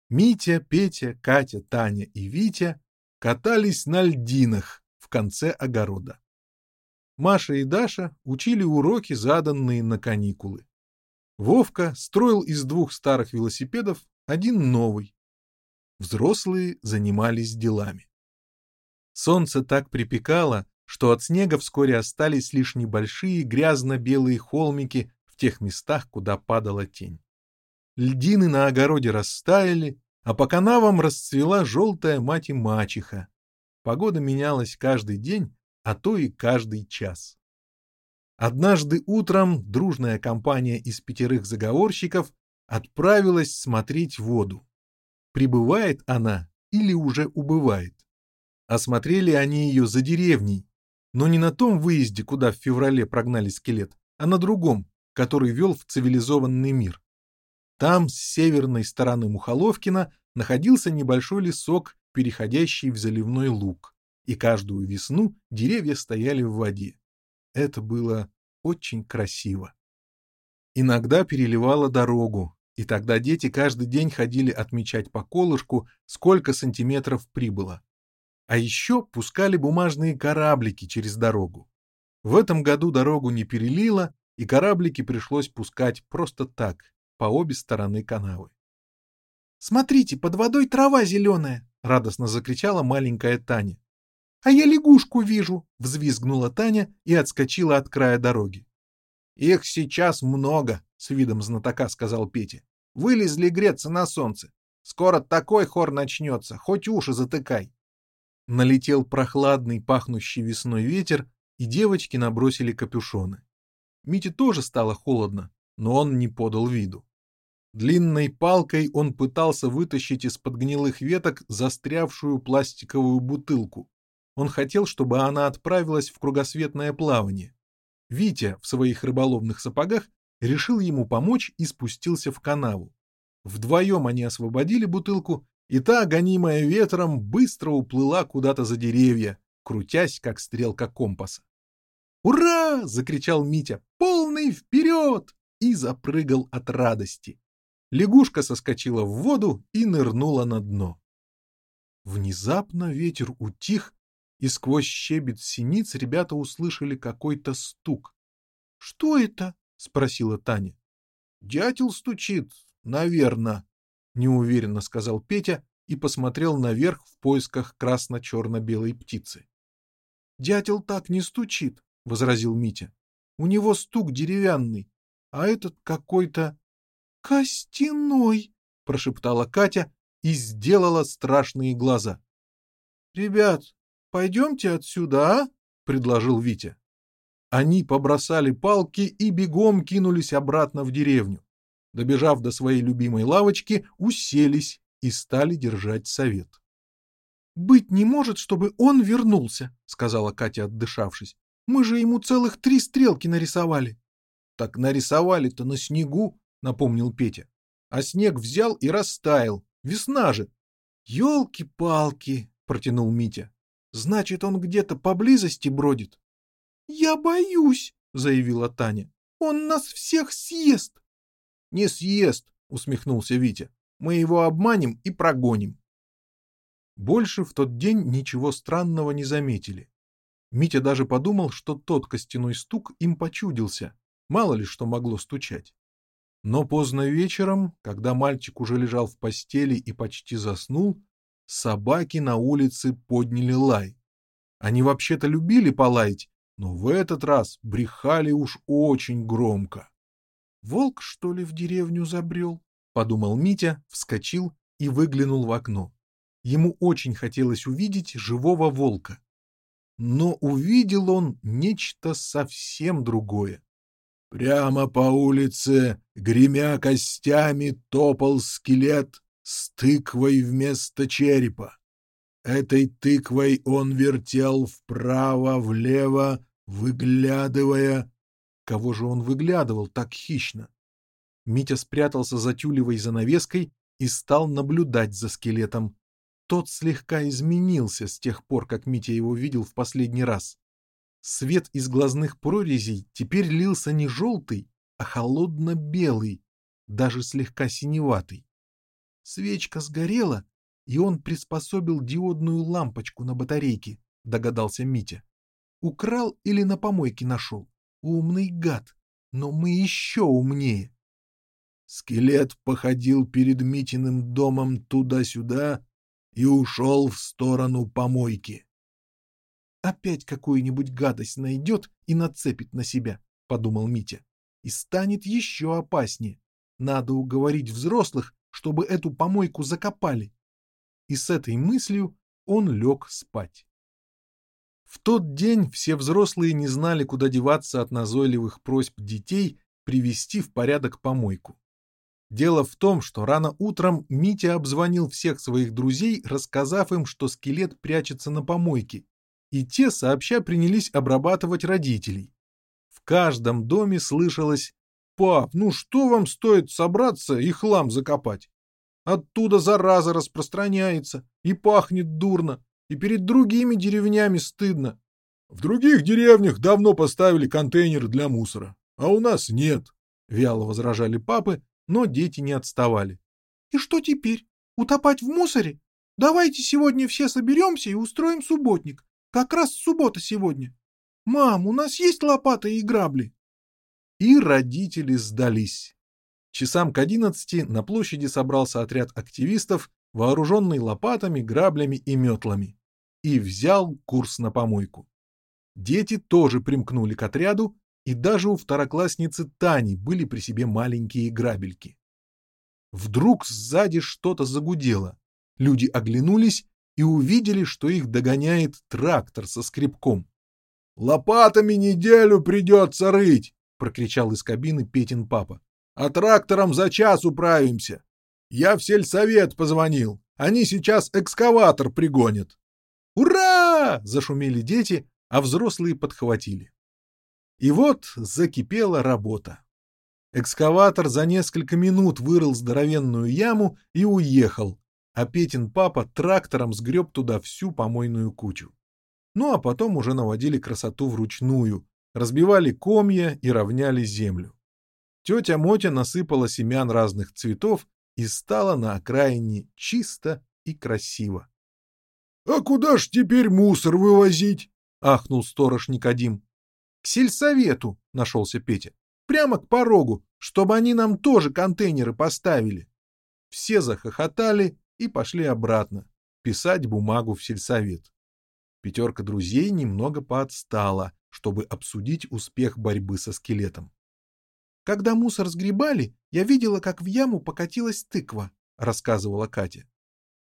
Митя, Петя, Катя, Таня и Витя катались на льдинах в конце огорода. Маша и Даша учили уроки, заданные на каникулы. Вовка строил из двух старых велосипедов один новый. Взрослые занимались делами. Солнце так припекало, что от снега вскоре остались лишь небольшие грязно-белые холмики в тех местах, куда падала тень. Льдины на огороде растаяли, а по канавам расцвела желтая мать и мачеха. Погода менялась каждый день, а то и каждый час. Однажды утром дружная компания из пятерых заговорщиков отправилась смотреть воду. Прибывает она или уже убывает. Осмотрели они ее за деревней, но не на том выезде, куда в феврале прогнали скелет, а на другом, который вел в цивилизованный мир. Там, с северной стороны Мухоловкина, находился небольшой лесок, переходящий в заливной луг, и каждую весну деревья стояли в воде. Это было очень красиво. Иногда переливала дорогу, и тогда дети каждый день ходили отмечать по колышку, сколько сантиметров прибыло. А еще пускали бумажные кораблики через дорогу. В этом году дорогу не перелило, и кораблики пришлось пускать просто так, по обе стороны канавы. «Смотрите, под водой трава зеленая!» — радостно закричала маленькая Таня. «А я лягушку вижу!» — взвизгнула Таня и отскочила от края дороги. «Их сейчас много!» — с видом знатока сказал Петя. «Вылезли греться на солнце. Скоро такой хор начнется, хоть уши затыкай!» Налетел прохладный, пахнущий весной ветер, и девочки набросили капюшоны. Мите тоже стало холодно, но он не подал виду. Длинной палкой он пытался вытащить из-под гнилых веток застрявшую пластиковую бутылку. Он хотел, чтобы она отправилась в кругосветное плавание. Витя в своих рыболовных сапогах решил ему помочь и спустился в канаву. Вдвоем они освободили бутылку, и та, гонимая ветром, быстро уплыла куда-то за деревья, крутясь, как стрелка компаса. «Ура!» — закричал Митя. «Полный вперед!» и запрыгал от радости. Лягушка соскочила в воду и нырнула на дно. Внезапно ветер утих, и сквозь щебет синиц ребята услышали какой-то стук. — Что это? — спросила Таня. — Дятел стучит, наверное, — неуверенно сказал Петя и посмотрел наверх в поисках красно-черно-белой птицы. — Дятел так не стучит, — возразил Митя. — У него стук деревянный, а этот какой-то «Костяной!» — прошептала Катя и сделала страшные глаза. «Ребят, пойдемте отсюда, а?» — предложил Витя. Они побросали палки и бегом кинулись обратно в деревню. Добежав до своей любимой лавочки, уселись и стали держать совет. «Быть не может, чтобы он вернулся», — сказала Катя, отдышавшись. «Мы же ему целых три стрелки нарисовали». «Так нарисовали-то на снегу», — напомнил Петя. «А снег взял и растаял. Весна же!» «Елки-палки!» — протянул Митя. «Значит, он где-то поблизости бродит?» «Я боюсь!» — заявила Таня. «Он нас всех съест!» «Не съест!» — усмехнулся Витя. «Мы его обманем и прогоним!» Больше в тот день ничего странного не заметили. Митя даже подумал, что тот костяной стук им почудился. Мало ли что могло стучать. Но поздно вечером, когда мальчик уже лежал в постели и почти заснул, собаки на улице подняли лай. Они вообще-то любили полаять, но в этот раз брехали уж очень громко. «Волк, что ли, в деревню забрел?» — подумал Митя, вскочил и выглянул в окно. Ему очень хотелось увидеть живого волка. Но увидел он нечто совсем другое. Прямо по улице, гремя костями, топал скелет с тыквой вместо черепа. Этой тыквой он вертел вправо-влево, выглядывая. Кого же он выглядывал так хищно? Митя спрятался за тюлевой занавеской и стал наблюдать за скелетом. Тот слегка изменился с тех пор, как Митя его видел в последний раз. Свет из глазных прорезей теперь лился не желтый, а холодно-белый, даже слегка синеватый. Свечка сгорела, и он приспособил диодную лампочку на батарейке, догадался Митя. Украл или на помойке нашел? Умный гад, но мы еще умнее. Скелет походил перед Митиным домом туда-сюда и ушел в сторону помойки. Опять какую-нибудь гадость найдет и нацепит на себя, подумал Митя. И станет еще опаснее. Надо уговорить взрослых, чтобы эту помойку закопали. И с этой мыслью он лег спать. В тот день все взрослые не знали, куда деваться от назойливых просьб детей привести в порядок помойку. Дело в том, что рано утром Митя обзвонил всех своих друзей, рассказав им, что скелет прячется на помойке, и те сообща принялись обрабатывать родителей. В каждом доме слышалось «Пап, ну что вам стоит собраться и хлам закопать? Оттуда зараза распространяется и пахнет дурно, и перед другими деревнями стыдно. В других деревнях давно поставили контейнеры для мусора, а у нас нет, — вяло возражали папы, но дети не отставали. — И что теперь? Утопать в мусоре? Давайте сегодня все соберемся и устроим субботник. Как раз суббота сегодня. Мам, у нас есть лопата и грабли. И родители сдались. Часам к одиннадцати на площади собрался отряд активистов, вооруженный лопатами, граблями и метлами и взял курс на помойку. Дети тоже примкнули к отряду, и даже у второклассницы Тани были при себе маленькие грабельки. Вдруг сзади что-то загудело. Люди оглянулись и увидели, что их догоняет трактор со скребком. «Лопатами неделю придется рыть!» — прокричал из кабины Петин папа. «А трактором за час управимся! Я в сельсовет позвонил, они сейчас экскаватор пригонят!» «Ура!» — зашумели дети, а взрослые подхватили. И вот закипела работа. Экскаватор за несколько минут вырыл здоровенную яму и уехал, а Петин папа трактором сгреб туда всю помойную кучу. Ну а потом уже наводили красоту вручную, разбивали комья и равняли землю. Тетя Мотя насыпала семян разных цветов и стало на окраине чисто и красиво. — А куда ж теперь мусор вывозить? — ахнул сторож Никодим. — К сельсовету, — нашелся Петя. — Прямо к порогу, чтобы они нам тоже контейнеры поставили. Все захохотали и пошли обратно, писать бумагу в сельсовет. Пятерка друзей немного поотстала, чтобы обсудить успех борьбы со скелетом. «Когда мусор сгребали, я видела, как в яму покатилась тыква», — рассказывала Катя.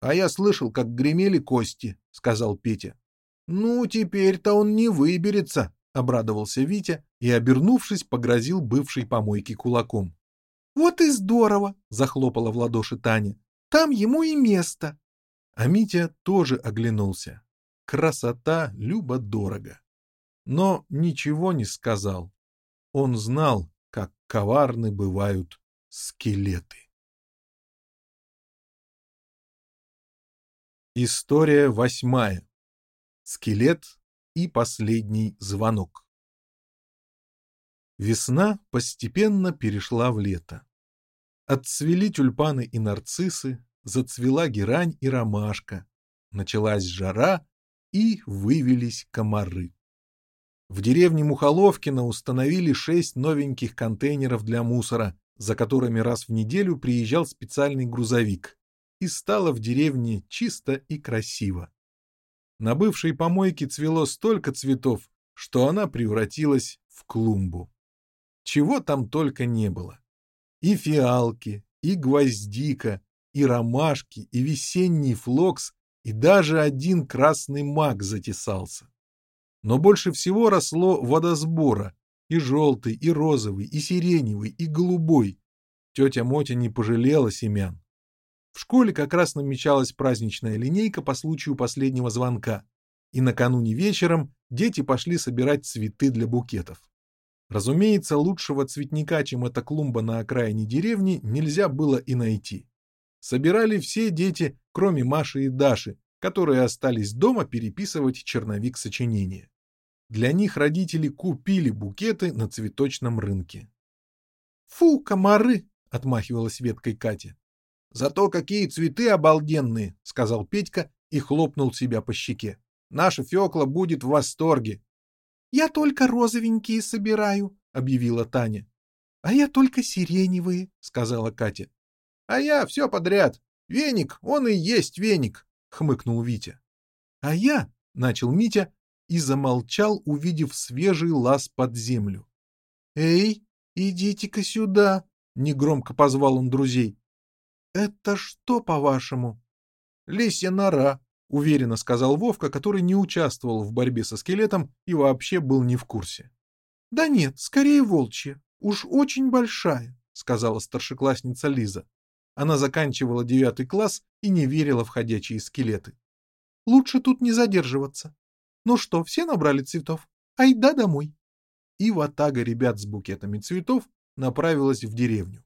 А я слышал, как гремели кости, — сказал Петя. — Ну, теперь-то он не выберется, — обрадовался Витя и, обернувшись, погрозил бывшей помойке кулаком. — Вот и здорово, — захлопала в ладоши Таня. — Там ему и место. А Митя тоже оглянулся. Красота любо-дорого. Но ничего не сказал. Он знал, как коварны бывают скелеты. История восьмая. Скелет и последний звонок. Весна постепенно перешла в лето. Отцвели тюльпаны и нарциссы, зацвела герань и ромашка, началась жара и вывелись комары. В деревне Мухоловкино установили шесть новеньких контейнеров для мусора, за которыми раз в неделю приезжал специальный грузовик и стало в деревне чисто и красиво. На бывшей помойке цвело столько цветов, что она превратилась в клумбу. Чего там только не было. И фиалки, и гвоздика, и ромашки, и весенний флокс, и даже один красный мак затесался. Но больше всего росло водосбора, и желтый, и розовый, и сиреневый, и голубой. Тетя Мотя не пожалела семян. В школе как раз намечалась праздничная линейка по случаю последнего звонка, и накануне вечером дети пошли собирать цветы для букетов. Разумеется, лучшего цветника, чем эта клумба на окраине деревни, нельзя было и найти. Собирали все дети, кроме Маши и Даши, которые остались дома переписывать черновик сочинения. Для них родители купили букеты на цветочном рынке. «Фу, комары!» — отмахивалась веткой Катя. Зато какие цветы обалденные, сказал Петька и хлопнул себя по щеке. Наша Фёкла будет в восторге. Я только розовенькие собираю, объявила Таня. А я только сиреневые, сказала Катя. А я все подряд. Веник, он и есть веник, хмыкнул Витя. А я, начал Митя, и замолчал, увидев свежий лаз под землю. «Эй, идите-ка сюда!» — негромко позвал он друзей. «Это что, по-вашему?» «Лисья нора», — уверенно сказал Вовка, который не участвовал в борьбе со скелетом и вообще был не в курсе. «Да нет, скорее волчья. Уж очень большая», — сказала старшеклассница Лиза. Она заканчивала девятый класс и не верила в ходячие скелеты. «Лучше тут не задерживаться. Ну что, все набрали цветов? Айда домой!» И ватага ребят с букетами цветов направилась в деревню.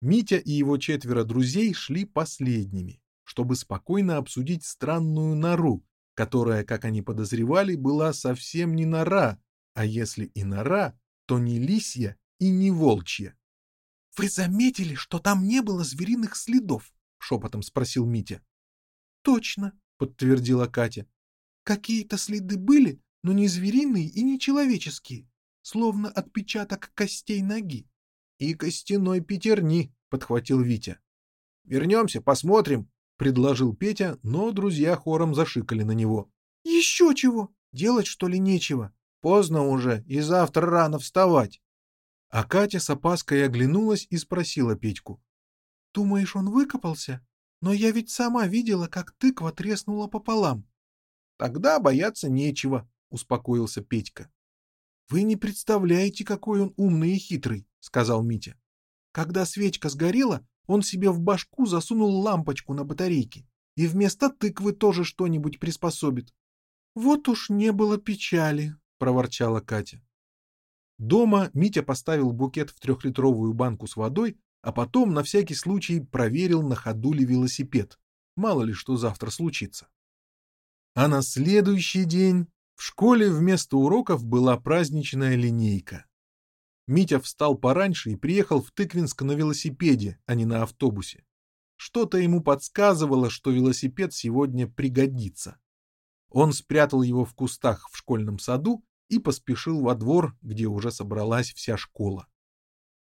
Митя и его четверо друзей шли последними, чтобы спокойно обсудить странную нору, которая, как они подозревали, была совсем не нора, а если и нора, то не лисья и не волчья. — Вы заметили, что там не было звериных следов? — шепотом спросил Митя. — Точно, — подтвердила Катя. — Какие-то следы были, но не звериные и не человеческие, словно отпечаток костей ноги. — И костяной пятерни, — подхватил Витя. — Вернемся, посмотрим, — предложил Петя, но друзья хором зашикали на него. — Еще чего? Делать, что ли, нечего? Поздно уже, и завтра рано вставать. А Катя с опаской оглянулась и спросила Петьку. — Думаешь, он выкопался? Но я ведь сама видела, как тыква треснула пополам. — Тогда бояться нечего, — успокоился Петька. — Вы не представляете, какой он умный и хитрый, — сказал Митя. Когда свечка сгорела, он себе в башку засунул лампочку на батарейке и вместо тыквы тоже что-нибудь приспособит. Вот уж не было печали, проворчала Катя. Дома Митя поставил букет в трехлитровую банку с водой, а потом на всякий случай проверил на ходу ли велосипед. Мало ли что завтра случится. А на следующий день в школе вместо уроков была праздничная линейка. Митя встал пораньше и приехал в Тыквинск на велосипеде, а не на автобусе. Что-то ему подсказывало, что велосипед сегодня пригодится. Он спрятал его в кустах в школьном саду и поспешил во двор, где уже собралась вся школа.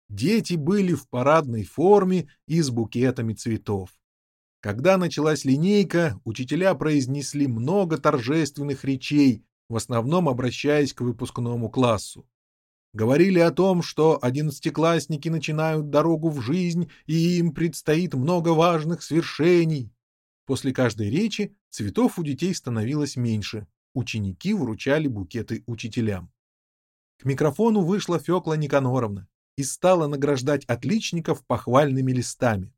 Дети были в парадной форме и с букетами цветов. Когда началась линейка, учителя произнесли много торжественных речей, в основном обращаясь к выпускному классу. Говорили о том, что одиннадцатиклассники начинают дорогу в жизнь, и им предстоит много важных свершений. После каждой речи цветов у детей становилось меньше, Ученики вручали букеты учителям. К микрофону вышла Фёкла Никаноровна и стала награждать отличников похвальными листами.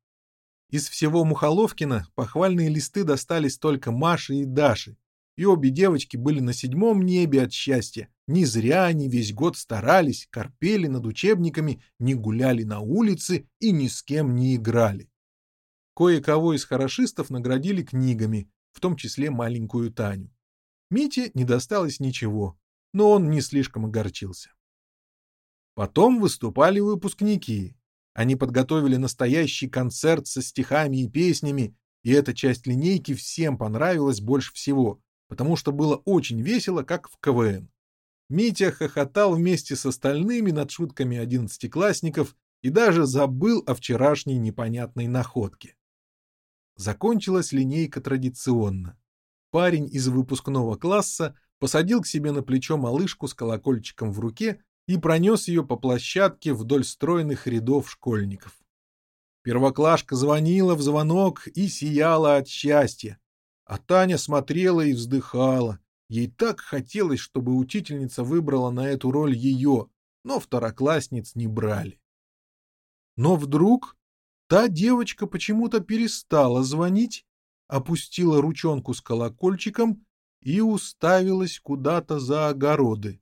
Из всего Мухоловкина похвальные листы достались только Маше и Даше, и обе девочки были на седьмом небе от счастья. Не зря они весь год старались, корпели над учебниками, не гуляли на улице и ни с кем не играли. Кое-кого из хорошистов наградили книгами, в том числе маленькую Таню. Мите не досталось ничего, но он не слишком огорчился. Потом выступали выпускники. Они подготовили настоящий концерт со стихами и песнями, и эта часть линейки всем понравилась больше всего, потому что было очень весело, как в КВН. Митя хохотал вместе с остальными над шутками одиннадцатиклассников и даже забыл о вчерашней непонятной находке. Закончилась линейка традиционно парень из выпускного класса посадил к себе на плечо малышку с колокольчиком в руке и пронес ее по площадке вдоль стройных рядов школьников. Первоклашка звонила в звонок и сияла от счастья, а Таня смотрела и вздыхала. Ей так хотелось, чтобы учительница выбрала на эту роль ее, но второклассниц не брали. Но вдруг та девочка почему-то перестала звонить опустила ручонку с колокольчиком и уставилась куда-то за огороды.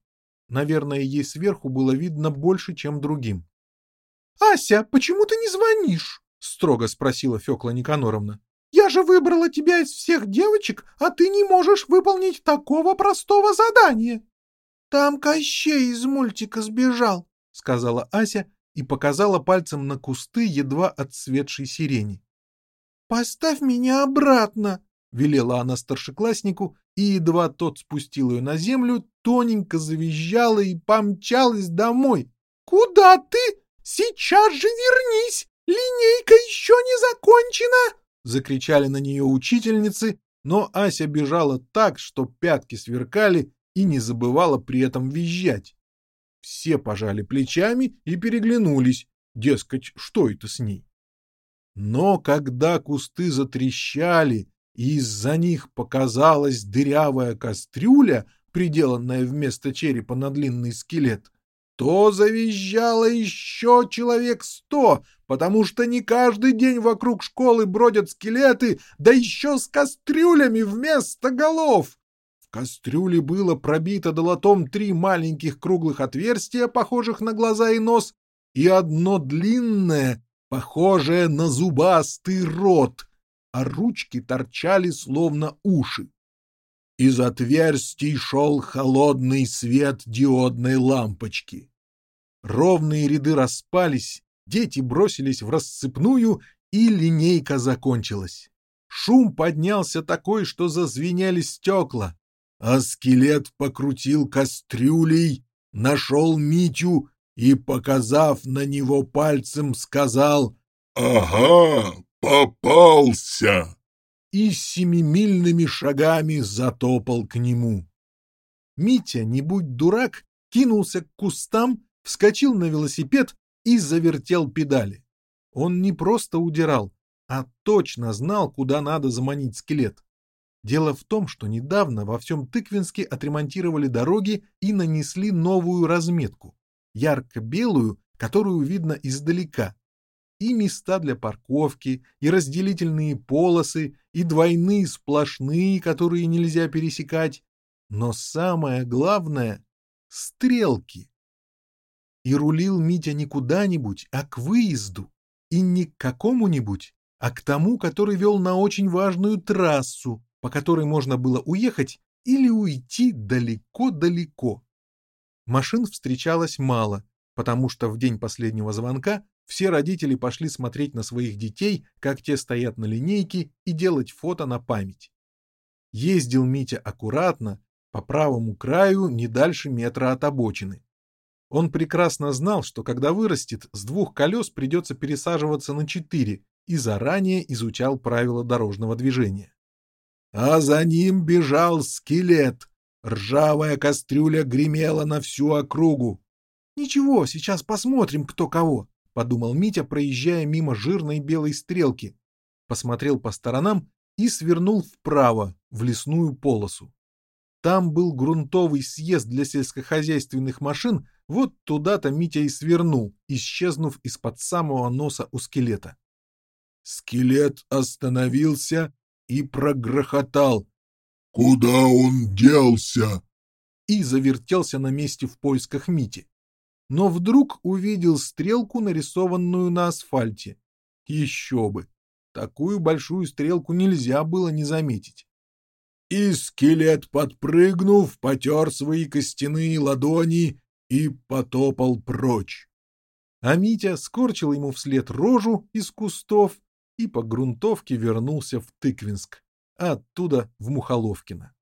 Наверное, ей сверху было видно больше, чем другим. — Ася, почему ты не звонишь? — строго спросила Фёкла Никаноровна. — Я же выбрала тебя из всех девочек, а ты не можешь выполнить такого простого задания. — Там Кощей из мультика сбежал, — сказала Ася и показала пальцем на кусты едва отцветшей сирени. «Поставь меня обратно!» — велела она старшекласснику, и едва тот спустил ее на землю, тоненько завизжала и помчалась домой. «Куда ты? Сейчас же вернись! Линейка еще не закончена!» — закричали на нее учительницы, но Ася бежала так, что пятки сверкали и не забывала при этом визжать. Все пожали плечами и переглянулись, дескать, что это с ней. Но когда кусты затрещали, и из-за них показалась дырявая кастрюля, приделанная вместо черепа на длинный скелет, то завизжало еще человек сто, потому что не каждый день вокруг школы бродят скелеты, да еще с кастрюлями вместо голов. В кастрюле было пробито долотом три маленьких круглых отверстия, похожих на глаза и нос, и одно длинное, похожее на зубастый рот, а ручки торчали словно уши. Из отверстий шел холодный свет диодной лампочки. Ровные ряды распались, дети бросились в рассыпную, и линейка закончилась. Шум поднялся такой, что зазвенели стекла, а скелет покрутил кастрюлей, нашел Митю и, показав на него пальцем, сказал «Ага, попался!» и семимильными шагами затопал к нему. Митя, не будь дурак, кинулся к кустам, вскочил на велосипед и завертел педали. Он не просто удирал, а точно знал, куда надо заманить скелет. Дело в том, что недавно во всем Тыквинске отремонтировали дороги и нанесли новую разметку ярко-белую, которую видно издалека, и места для парковки, и разделительные полосы, и двойные сплошные, которые нельзя пересекать, но самое главное — стрелки. И рулил Митя не куда-нибудь, а к выезду, и не к какому-нибудь, а к тому, который вел на очень важную трассу, по которой можно было уехать или уйти далеко-далеко. Машин встречалось мало, потому что в день последнего звонка все родители пошли смотреть на своих детей, как те стоят на линейке, и делать фото на память. Ездил Митя аккуратно, по правому краю, не дальше метра от обочины. Он прекрасно знал, что когда вырастет, с двух колес придется пересаживаться на четыре, и заранее изучал правила дорожного движения. А за ним бежал скелет, Ржавая кастрюля гремела на всю округу. «Ничего, сейчас посмотрим, кто кого», — подумал Митя, проезжая мимо жирной белой стрелки. Посмотрел по сторонам и свернул вправо, в лесную полосу. Там был грунтовый съезд для сельскохозяйственных машин, вот туда-то Митя и свернул, исчезнув из-под самого носа у скелета. Скелет остановился и прогрохотал. «Куда он делся?» и завертелся на месте в поисках Мити. Но вдруг увидел стрелку, нарисованную на асфальте. Еще бы! Такую большую стрелку нельзя было не заметить. И скелет, подпрыгнув, потер свои костяные ладони и потопал прочь. А Митя скорчил ему вслед рожу из кустов и по грунтовке вернулся в Тыквинск а оттуда в Мухоловкино.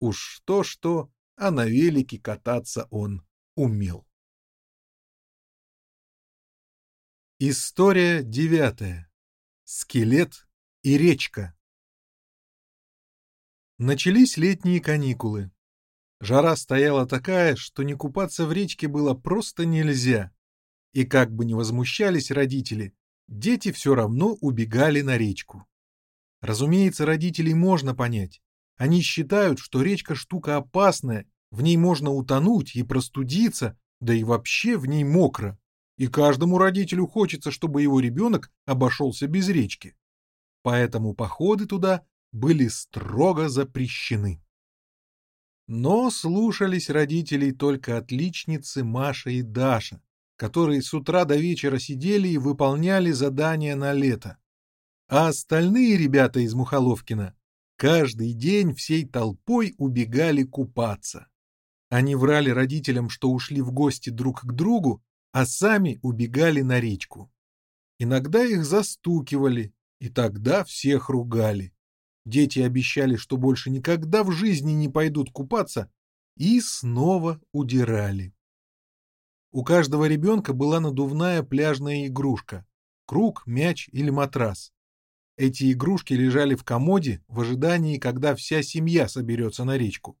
Уж что-что, а на велике кататься он умел. История девятая. Скелет и речка. Начались летние каникулы. Жара стояла такая, что не купаться в речке было просто нельзя. И как бы ни возмущались родители, дети все равно убегали на речку. Разумеется, родителей можно понять. Они считают, что речка штука опасная, в ней можно утонуть и простудиться, да и вообще в ней мокро. И каждому родителю хочется, чтобы его ребенок обошелся без речки. Поэтому походы туда были строго запрещены. Но слушались родителей только отличницы Маша и Даша, которые с утра до вечера сидели и выполняли задания на лето. А остальные ребята из Мухоловкина каждый день всей толпой убегали купаться. Они врали родителям, что ушли в гости друг к другу, а сами убегали на речку. Иногда их застукивали, и тогда всех ругали. Дети обещали, что больше никогда в жизни не пойдут купаться, и снова удирали. У каждого ребенка была надувная пляжная игрушка — круг, мяч или матрас. Эти игрушки лежали в комоде в ожидании, когда вся семья соберется на речку.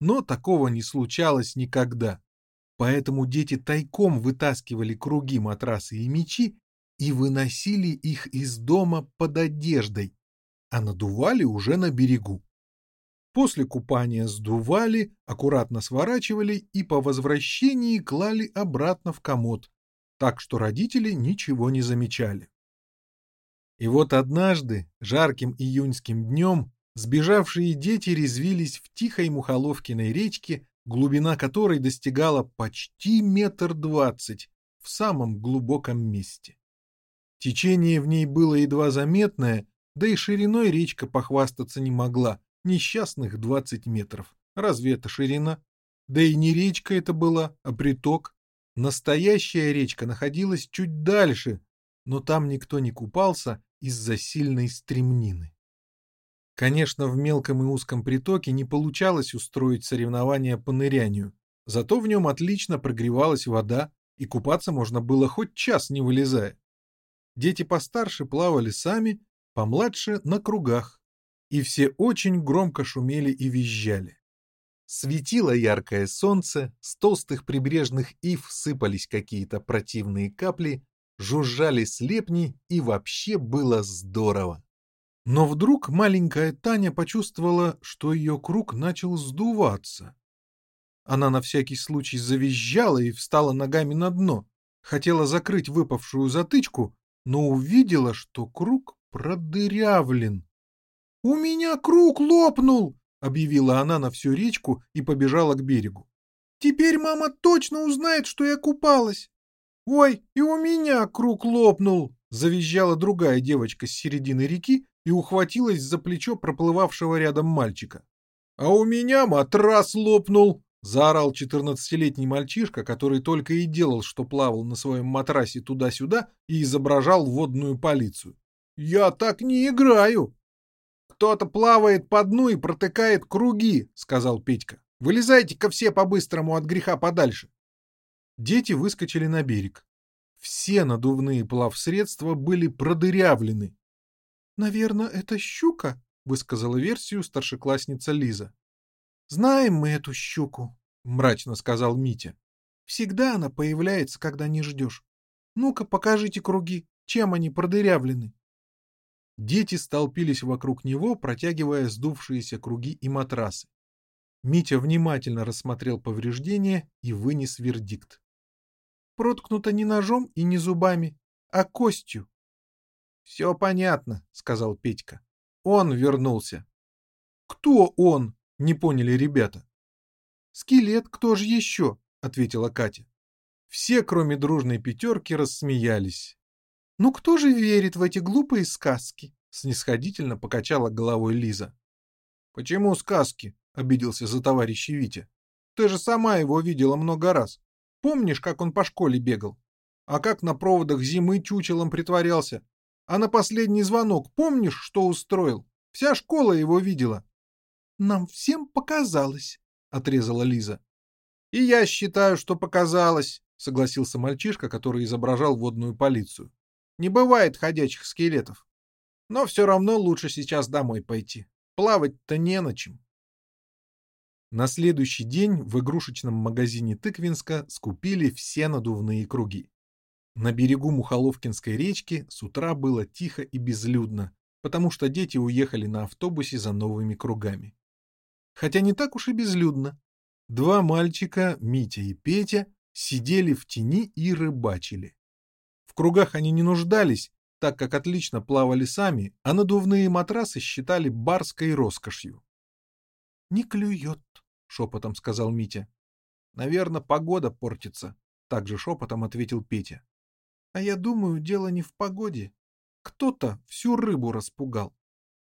Но такого не случалось никогда. Поэтому дети тайком вытаскивали круги, матрасы и мечи и выносили их из дома под одеждой, а надували уже на берегу. После купания сдували, аккуратно сворачивали и по возвращении клали обратно в комод, так что родители ничего не замечали. И вот однажды, жарким июньским днем, сбежавшие дети резвились в тихой Мухоловкиной речке, глубина которой достигала почти метр двадцать в самом глубоком месте. Течение в ней было едва заметное, да и шириной речка похвастаться не могла, несчастных двадцать метров. Разве это ширина? Да и не речка это была, а приток. Настоящая речка находилась чуть дальше, но там никто не купался из-за сильной стремнины. Конечно, в мелком и узком притоке не получалось устроить соревнования по нырянию, зато в нем отлично прогревалась вода, и купаться можно было хоть час не вылезая. Дети постарше плавали сами, помладше — на кругах, и все очень громко шумели и визжали. Светило яркое солнце, с толстых прибрежных ив сыпались какие-то противные капли, жужжали слепни, и вообще было здорово. Но вдруг маленькая Таня почувствовала, что ее круг начал сдуваться. Она на всякий случай завизжала и встала ногами на дно, хотела закрыть выпавшую затычку, но увидела, что круг продырявлен. «У меня круг лопнул!» — объявила она на всю речку и побежала к берегу. «Теперь мама точно узнает, что я купалась!» «Ой, и у меня круг лопнул!» — завизжала другая девочка с середины реки и ухватилась за плечо проплывавшего рядом мальчика. «А у меня матрас лопнул!» — заорал четырнадцатилетний мальчишка, который только и делал, что плавал на своем матрасе туда-сюда и изображал водную полицию. «Я так не играю!» «Кто-то плавает по дну и протыкает круги», — сказал Петька. «Вылезайте-ка все по-быстрому от греха подальше». Дети выскочили на берег. Все надувные плавсредства были продырявлены. «Наверное, это щука», — высказала версию старшеклассница Лиза. «Знаем мы эту щуку», — мрачно сказал Митя. «Всегда она появляется, когда не ждешь. Ну-ка, покажите круги, чем они продырявлены». Дети столпились вокруг него, протягивая сдувшиеся круги и матрасы. Митя внимательно рассмотрел повреждения и вынес вердикт проткнута не ножом и не зубами, а костью. — Все понятно, — сказал Петька. — Он вернулся. — Кто он? — не поняли ребята. — Скелет, кто же еще? — ответила Катя. Все, кроме дружной пятерки, рассмеялись. — Ну кто же верит в эти глупые сказки? — снисходительно покачала головой Лиза. — Почему сказки? — обиделся за товарища Витя. — Ты же сама его видела много раз. Помнишь, как он по школе бегал? А как на проводах зимы чучелом притворялся? А на последний звонок помнишь, что устроил? Вся школа его видела. — Нам всем показалось, — отрезала Лиза. — И я считаю, что показалось, — согласился мальчишка, который изображал водную полицию. — Не бывает ходячих скелетов. Но все равно лучше сейчас домой пойти. Плавать-то не на чем. На следующий день в игрушечном магазине Тыквинска скупили все надувные круги. На берегу Мухоловкинской речки с утра было тихо и безлюдно, потому что дети уехали на автобусе за новыми кругами. Хотя не так уж и безлюдно. Два мальчика, Митя и Петя, сидели в тени и рыбачили. В кругах они не нуждались, так как отлично плавали сами, а надувные матрасы считали барской роскошью. «Не клюет», шепотом сказал Митя. Наверное, погода портится, также шепотом ответил Петя. А я думаю, дело не в погоде. Кто-то всю рыбу распугал.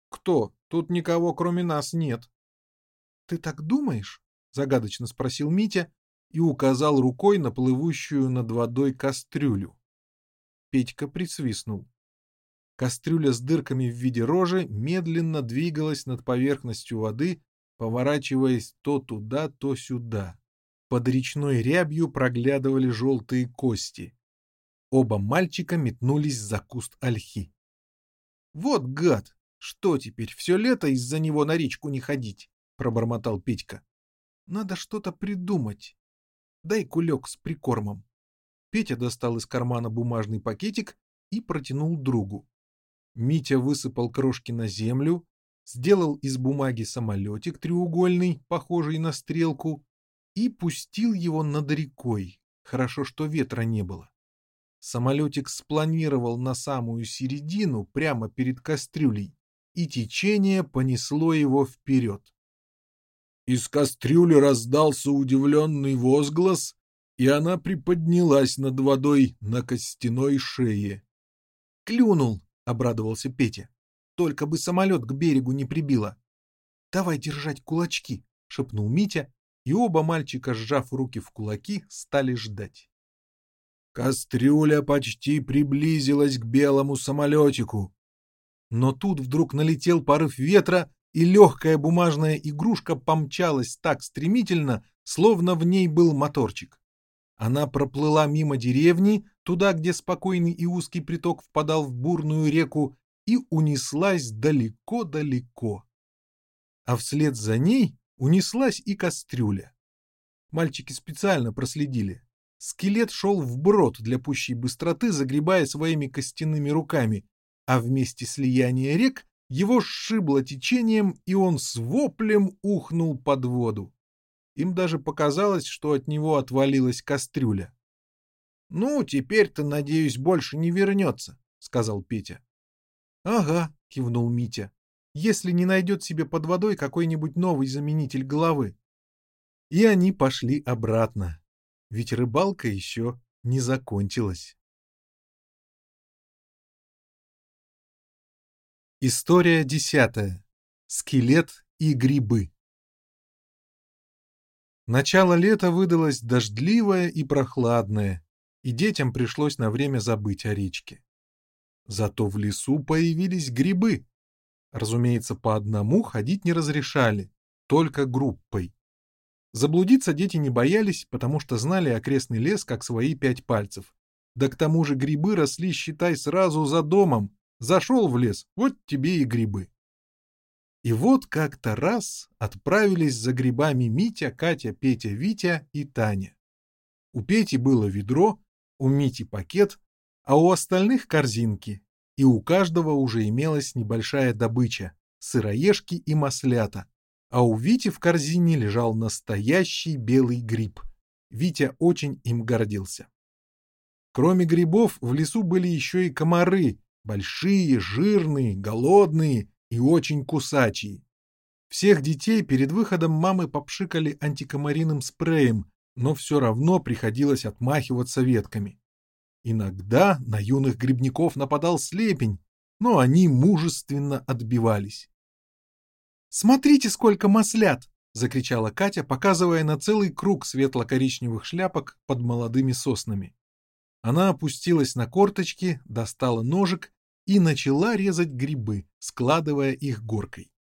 Кто? Тут никого, кроме нас, нет. Ты так думаешь? загадочно спросил Митя и указал рукой на плывущую над водой кастрюлю. Петька присвистнул. Кастрюля с дырками в виде рожи медленно двигалась над поверхностью воды, поворачиваясь то туда, то сюда. Под речной рябью проглядывали желтые кости. Оба мальчика метнулись за куст ольхи. Вот гад! Что теперь, все лето из-за него на речку не ходить? Пробормотал Петька. Надо что-то придумать. Дай кулек с прикормом. Петя достал из кармана бумажный пакетик и протянул другу. Митя высыпал крошки на землю, сделал из бумаги самолетик треугольный, похожий на стрелку, и пустил его над рекой. Хорошо, что ветра не было. Самолетик спланировал на самую середину, прямо перед кастрюлей, и течение понесло его вперед. Из кастрюли раздался удивленный возглас, и она приподнялась над водой на костяной шее. «Клюнул!» — обрадовался Петя. «Только бы самолет к берегу не прибило!» «Давай держать кулачки!» — шепнул Митя, и оба мальчика, сжав руки в кулаки, стали ждать. Кастрюля почти приблизилась к белому самолетику. Но тут вдруг налетел порыв ветра, и легкая бумажная игрушка помчалась так стремительно, словно в ней был моторчик. Она проплыла мимо деревни, туда, где спокойный и узкий приток впадал в бурную реку, и унеслась далеко-далеко. А вслед за ней унеслась и кастрюля. Мальчики специально проследили. Скелет шел вброд для пущей быстроты, загребая своими костяными руками, а вместе слияния рек его сшибло течением, и он с воплем ухнул под воду. Им даже показалось, что от него отвалилась кастрюля. — Ну, теперь-то, надеюсь, больше не вернется, — сказал Петя. — Ага, — кивнул Митя, — если не найдет себе под водой какой-нибудь новый заменитель головы. И они пошли обратно, ведь рыбалка еще не закончилась. История десятая. Скелет и грибы. Начало лета выдалось дождливое и прохладное, и детям пришлось на время забыть о речке. Зато в лесу появились грибы. Разумеется, по одному ходить не разрешали, только группой. Заблудиться дети не боялись, потому что знали окрестный лес как свои пять пальцев. Да к тому же грибы росли, считай, сразу за домом. Зашел в лес, вот тебе и грибы. И вот как-то раз отправились за грибами Митя, Катя, Петя, Витя и Таня. У Пети было ведро, у Мити пакет, а у остальных корзинки, и у каждого уже имелась небольшая добыча — сыроежки и маслята, а у Вити в корзине лежал настоящий белый гриб. Витя очень им гордился. Кроме грибов, в лесу были еще и комары, большие, жирные, голодные и очень кусачие. Всех детей перед выходом мамы попшикали антикомариным спреем, но все равно приходилось отмахиваться ветками. Иногда на юных грибников нападал слепень, но они мужественно отбивались. «Смотрите, сколько маслят!» — закричала Катя, показывая на целый круг светло-коричневых шляпок под молодыми соснами. Она опустилась на корточки, достала ножик и начала резать грибы, складывая их горкой.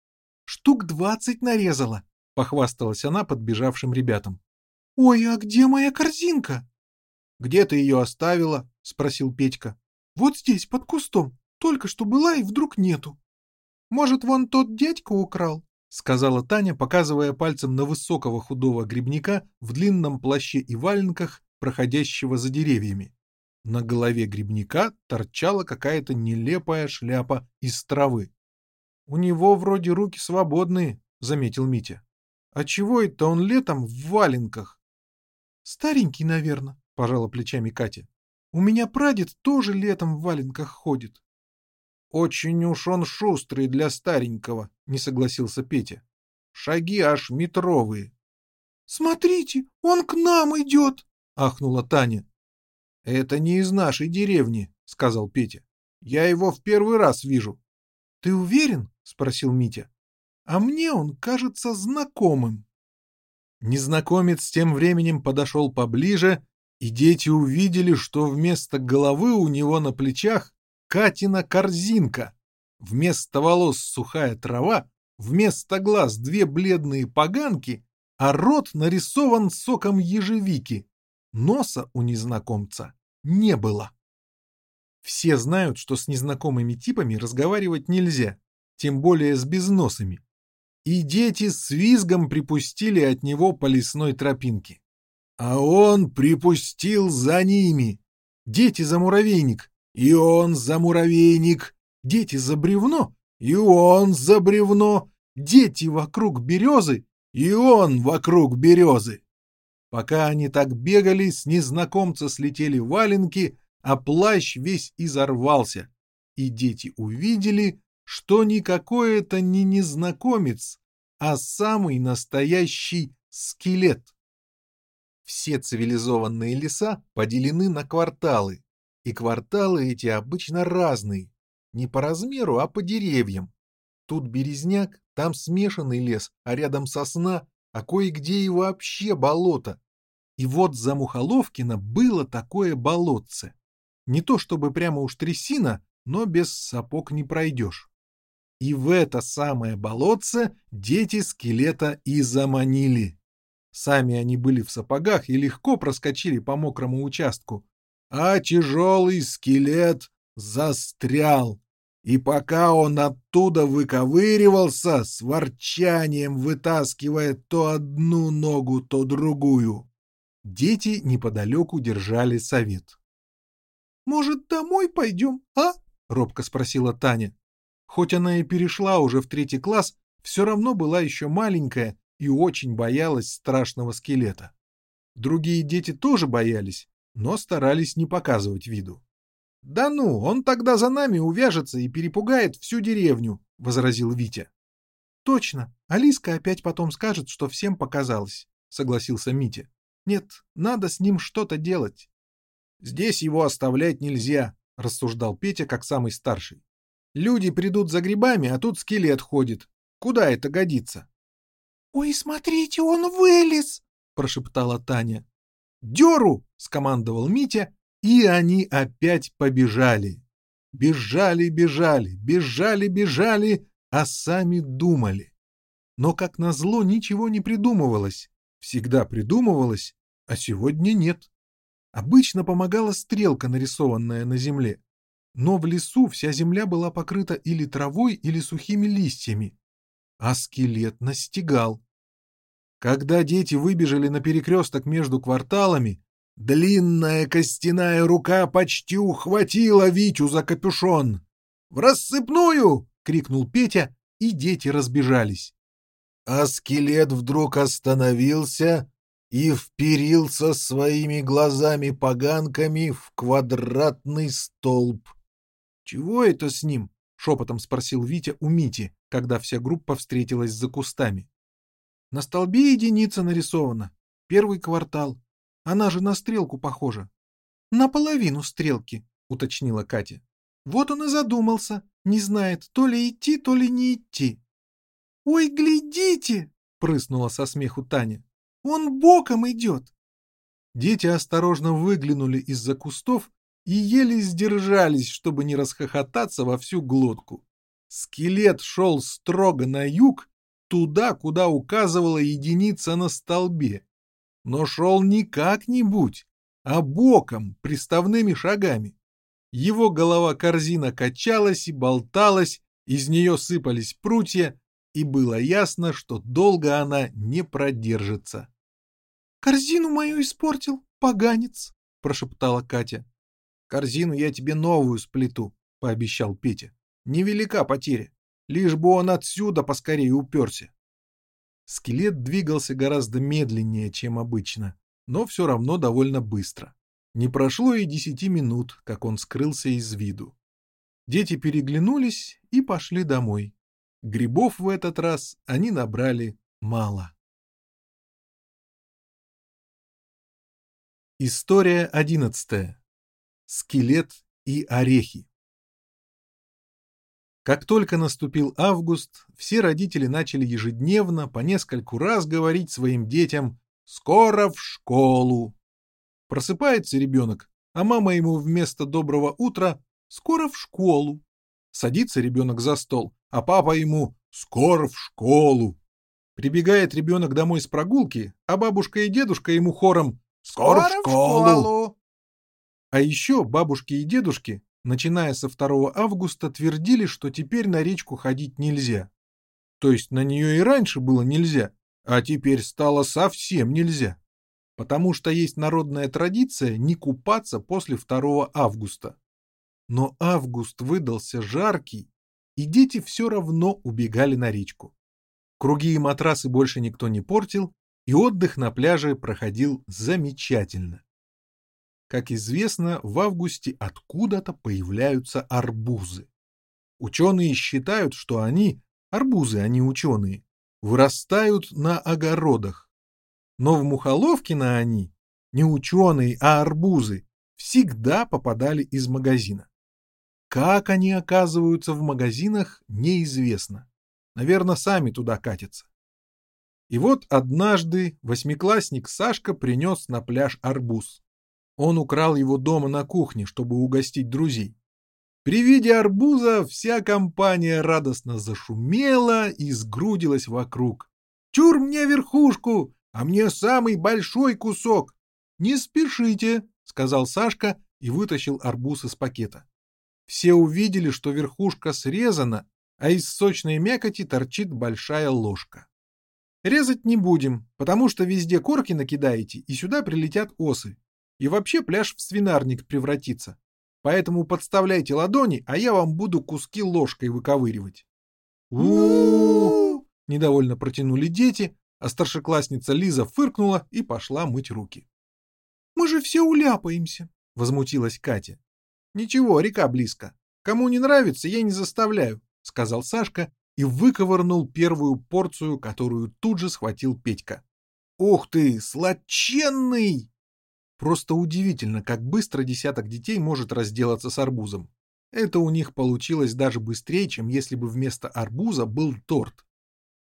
«Штук двадцать нарезала!» — похвасталась она подбежавшим ребятам. «Ой, а где моя корзинка?» «Где ты ее оставила?» — спросил Петька. «Вот здесь, под кустом. Только что была и вдруг нету». «Может, вон тот дядька украл?» — сказала Таня, показывая пальцем на высокого худого грибника в длинном плаще и валенках, проходящего за деревьями. На голове грибника торчала какая-то нелепая шляпа из травы. «У него вроде руки свободные», — заметил Митя. «А чего это он летом в валенках?» «Старенький, наверное», — пожала плечами Катя. «У меня прадед тоже летом в валенках ходит». «Очень уж он шустрый для старенького», — не согласился Петя. «Шаги аж метровые». «Смотрите, он к нам идет!» — ахнула Таня. «Это не из нашей деревни», — сказал Петя. «Я его в первый раз вижу». «Ты уверен?» — спросил Митя. «А мне он кажется знакомым». Незнакомец тем временем подошел поближе, и дети увидели, что вместо головы у него на плечах Катина корзинка, вместо волос сухая трава, вместо глаз две бледные поганки, а рот нарисован соком ежевики. Носа у незнакомца не было. Все знают, что с незнакомыми типами разговаривать нельзя, тем более с безносами. И дети с визгом припустили от него по лесной тропинке. А он припустил за ними. Дети за муравейник, и он за муравейник. Дети за бревно, и он за бревно. Дети вокруг березы, и он вокруг березы. Пока они так бегали, с незнакомца слетели валенки, а плащ весь изорвался, и дети увидели, что никакой это не незнакомец, а самый настоящий скелет. Все цивилизованные леса поделены на кварталы, и кварталы эти обычно разные, не по размеру, а по деревьям. Тут березняк, там смешанный лес, а рядом сосна, а кое-где и вообще болото. И вот за Мухоловкино было такое болотце. Не то чтобы прямо уж трясина, но без сапог не пройдешь. И в это самое болотце дети скелета и заманили. Сами они были в сапогах и легко проскочили по мокрому участку, а тяжелый скелет застрял. И пока он оттуда выковыривался, с ворчанием вытаскивая то одну ногу, то другую, дети неподалеку держали совет. «Может, домой пойдем, а?» — робко спросила Таня. Хоть она и перешла уже в третий класс, все равно была еще маленькая и очень боялась страшного скелета. Другие дети тоже боялись, но старались не показывать виду. «Да ну, он тогда за нами увяжется и перепугает всю деревню», — возразил Витя. «Точно, Алиска опять потом скажет, что всем показалось», — согласился Митя. «Нет, надо с ним что-то делать». «Здесь его оставлять нельзя», — рассуждал Петя как самый старший. «Люди придут за грибами, а тут скелет ходит. Куда это годится?» «Ой, смотрите, он вылез!» — прошептала Таня. «Деру!» — скомандовал Митя и они опять побежали. Бежали, бежали, бежали, бежали, а сами думали. Но, как назло, ничего не придумывалось. Всегда придумывалось, а сегодня нет. Обычно помогала стрелка, нарисованная на земле. Но в лесу вся земля была покрыта или травой, или сухими листьями. А скелет настигал. Когда дети выбежали на перекресток между кварталами, Длинная костяная рука почти ухватила Витю за капюшон. «В рассыпную!» — крикнул Петя, и дети разбежались. А скелет вдруг остановился и вперился своими глазами-поганками в квадратный столб. «Чего это с ним?» — шепотом спросил Витя у Мити, когда вся группа встретилась за кустами. «На столбе единица нарисована. Первый квартал. Она же на стрелку похожа. Наполовину стрелки, уточнила Катя. Вот он и задумался, не знает, то ли идти, то ли не идти. Ой, глядите, прыснула со смеху Таня. Он боком идет. Дети осторожно выглянули из-за кустов и еле сдержались, чтобы не расхохотаться во всю глотку. Скелет шел строго на юг, туда, куда указывала единица на столбе но шел не как-нибудь, а боком, приставными шагами. Его голова-корзина качалась и болталась, из нее сыпались прутья, и было ясно, что долго она не продержится. «Корзину мою испортил, поганец!» — прошептала Катя. «Корзину я тебе новую сплету», — пообещал Петя. «Невелика потеря, лишь бы он отсюда поскорее уперся». Скелет двигался гораздо медленнее, чем обычно, но все равно довольно быстро. Не прошло и десяти минут, как он скрылся из виду. Дети переглянулись и пошли домой. Грибов в этот раз они набрали мало. История одиннадцатая. Скелет и орехи. Как только наступил август, все родители начали ежедневно по нескольку раз говорить своим детям «Скоро в школу!». Просыпается ребенок, а мама ему вместо доброго утра «Скоро в школу!». Садится ребенок за стол, а папа ему «Скоро в школу!». Прибегает ребенок домой с прогулки, а бабушка и дедушка ему хором «Скоро, Скоро в школу!». В школу! А еще бабушки и дедушки начиная со 2 августа, твердили, что теперь на речку ходить нельзя. То есть на нее и раньше было нельзя, а теперь стало совсем нельзя. Потому что есть народная традиция не купаться после 2 августа. Но август выдался жаркий, и дети все равно убегали на речку. Круги и матрасы больше никто не портил, и отдых на пляже проходил замечательно. Как известно, в августе откуда-то появляются арбузы. Ученые считают, что они, арбузы, а не ученые, вырастают на огородах. Но в Мухоловкино они, не ученые, а арбузы, всегда попадали из магазина. Как они оказываются в магазинах, неизвестно. Наверное, сами туда катятся. И вот однажды восьмиклассник Сашка принес на пляж арбуз. Он украл его дома на кухне, чтобы угостить друзей. При виде арбуза вся компания радостно зашумела и сгрудилась вокруг. «Чур мне верхушку, а мне самый большой кусок!» «Не спешите», — сказал Сашка и вытащил арбуз из пакета. Все увидели, что верхушка срезана, а из сочной мякоти торчит большая ложка. Резать не будем, потому что везде корки накидаете, и сюда прилетят осы. И вообще пляж в свинарник превратится. Поэтому подставляйте ладони, а я вам буду куски ложкой выковыривать. у недовольно протянули дети, а старшеклассница Лиза фыркнула и пошла мыть руки. «Мы же все уляпаемся», — возмутилась Катя. «Ничего, река близко. Кому не нравится, я не заставляю», — сказал Сашка и выковырнул первую порцию, которую тут же схватил Петька. «Ух ты, сладченный!» Просто удивительно, как быстро десяток детей может разделаться с арбузом. Это у них получилось даже быстрее, чем если бы вместо арбуза был торт.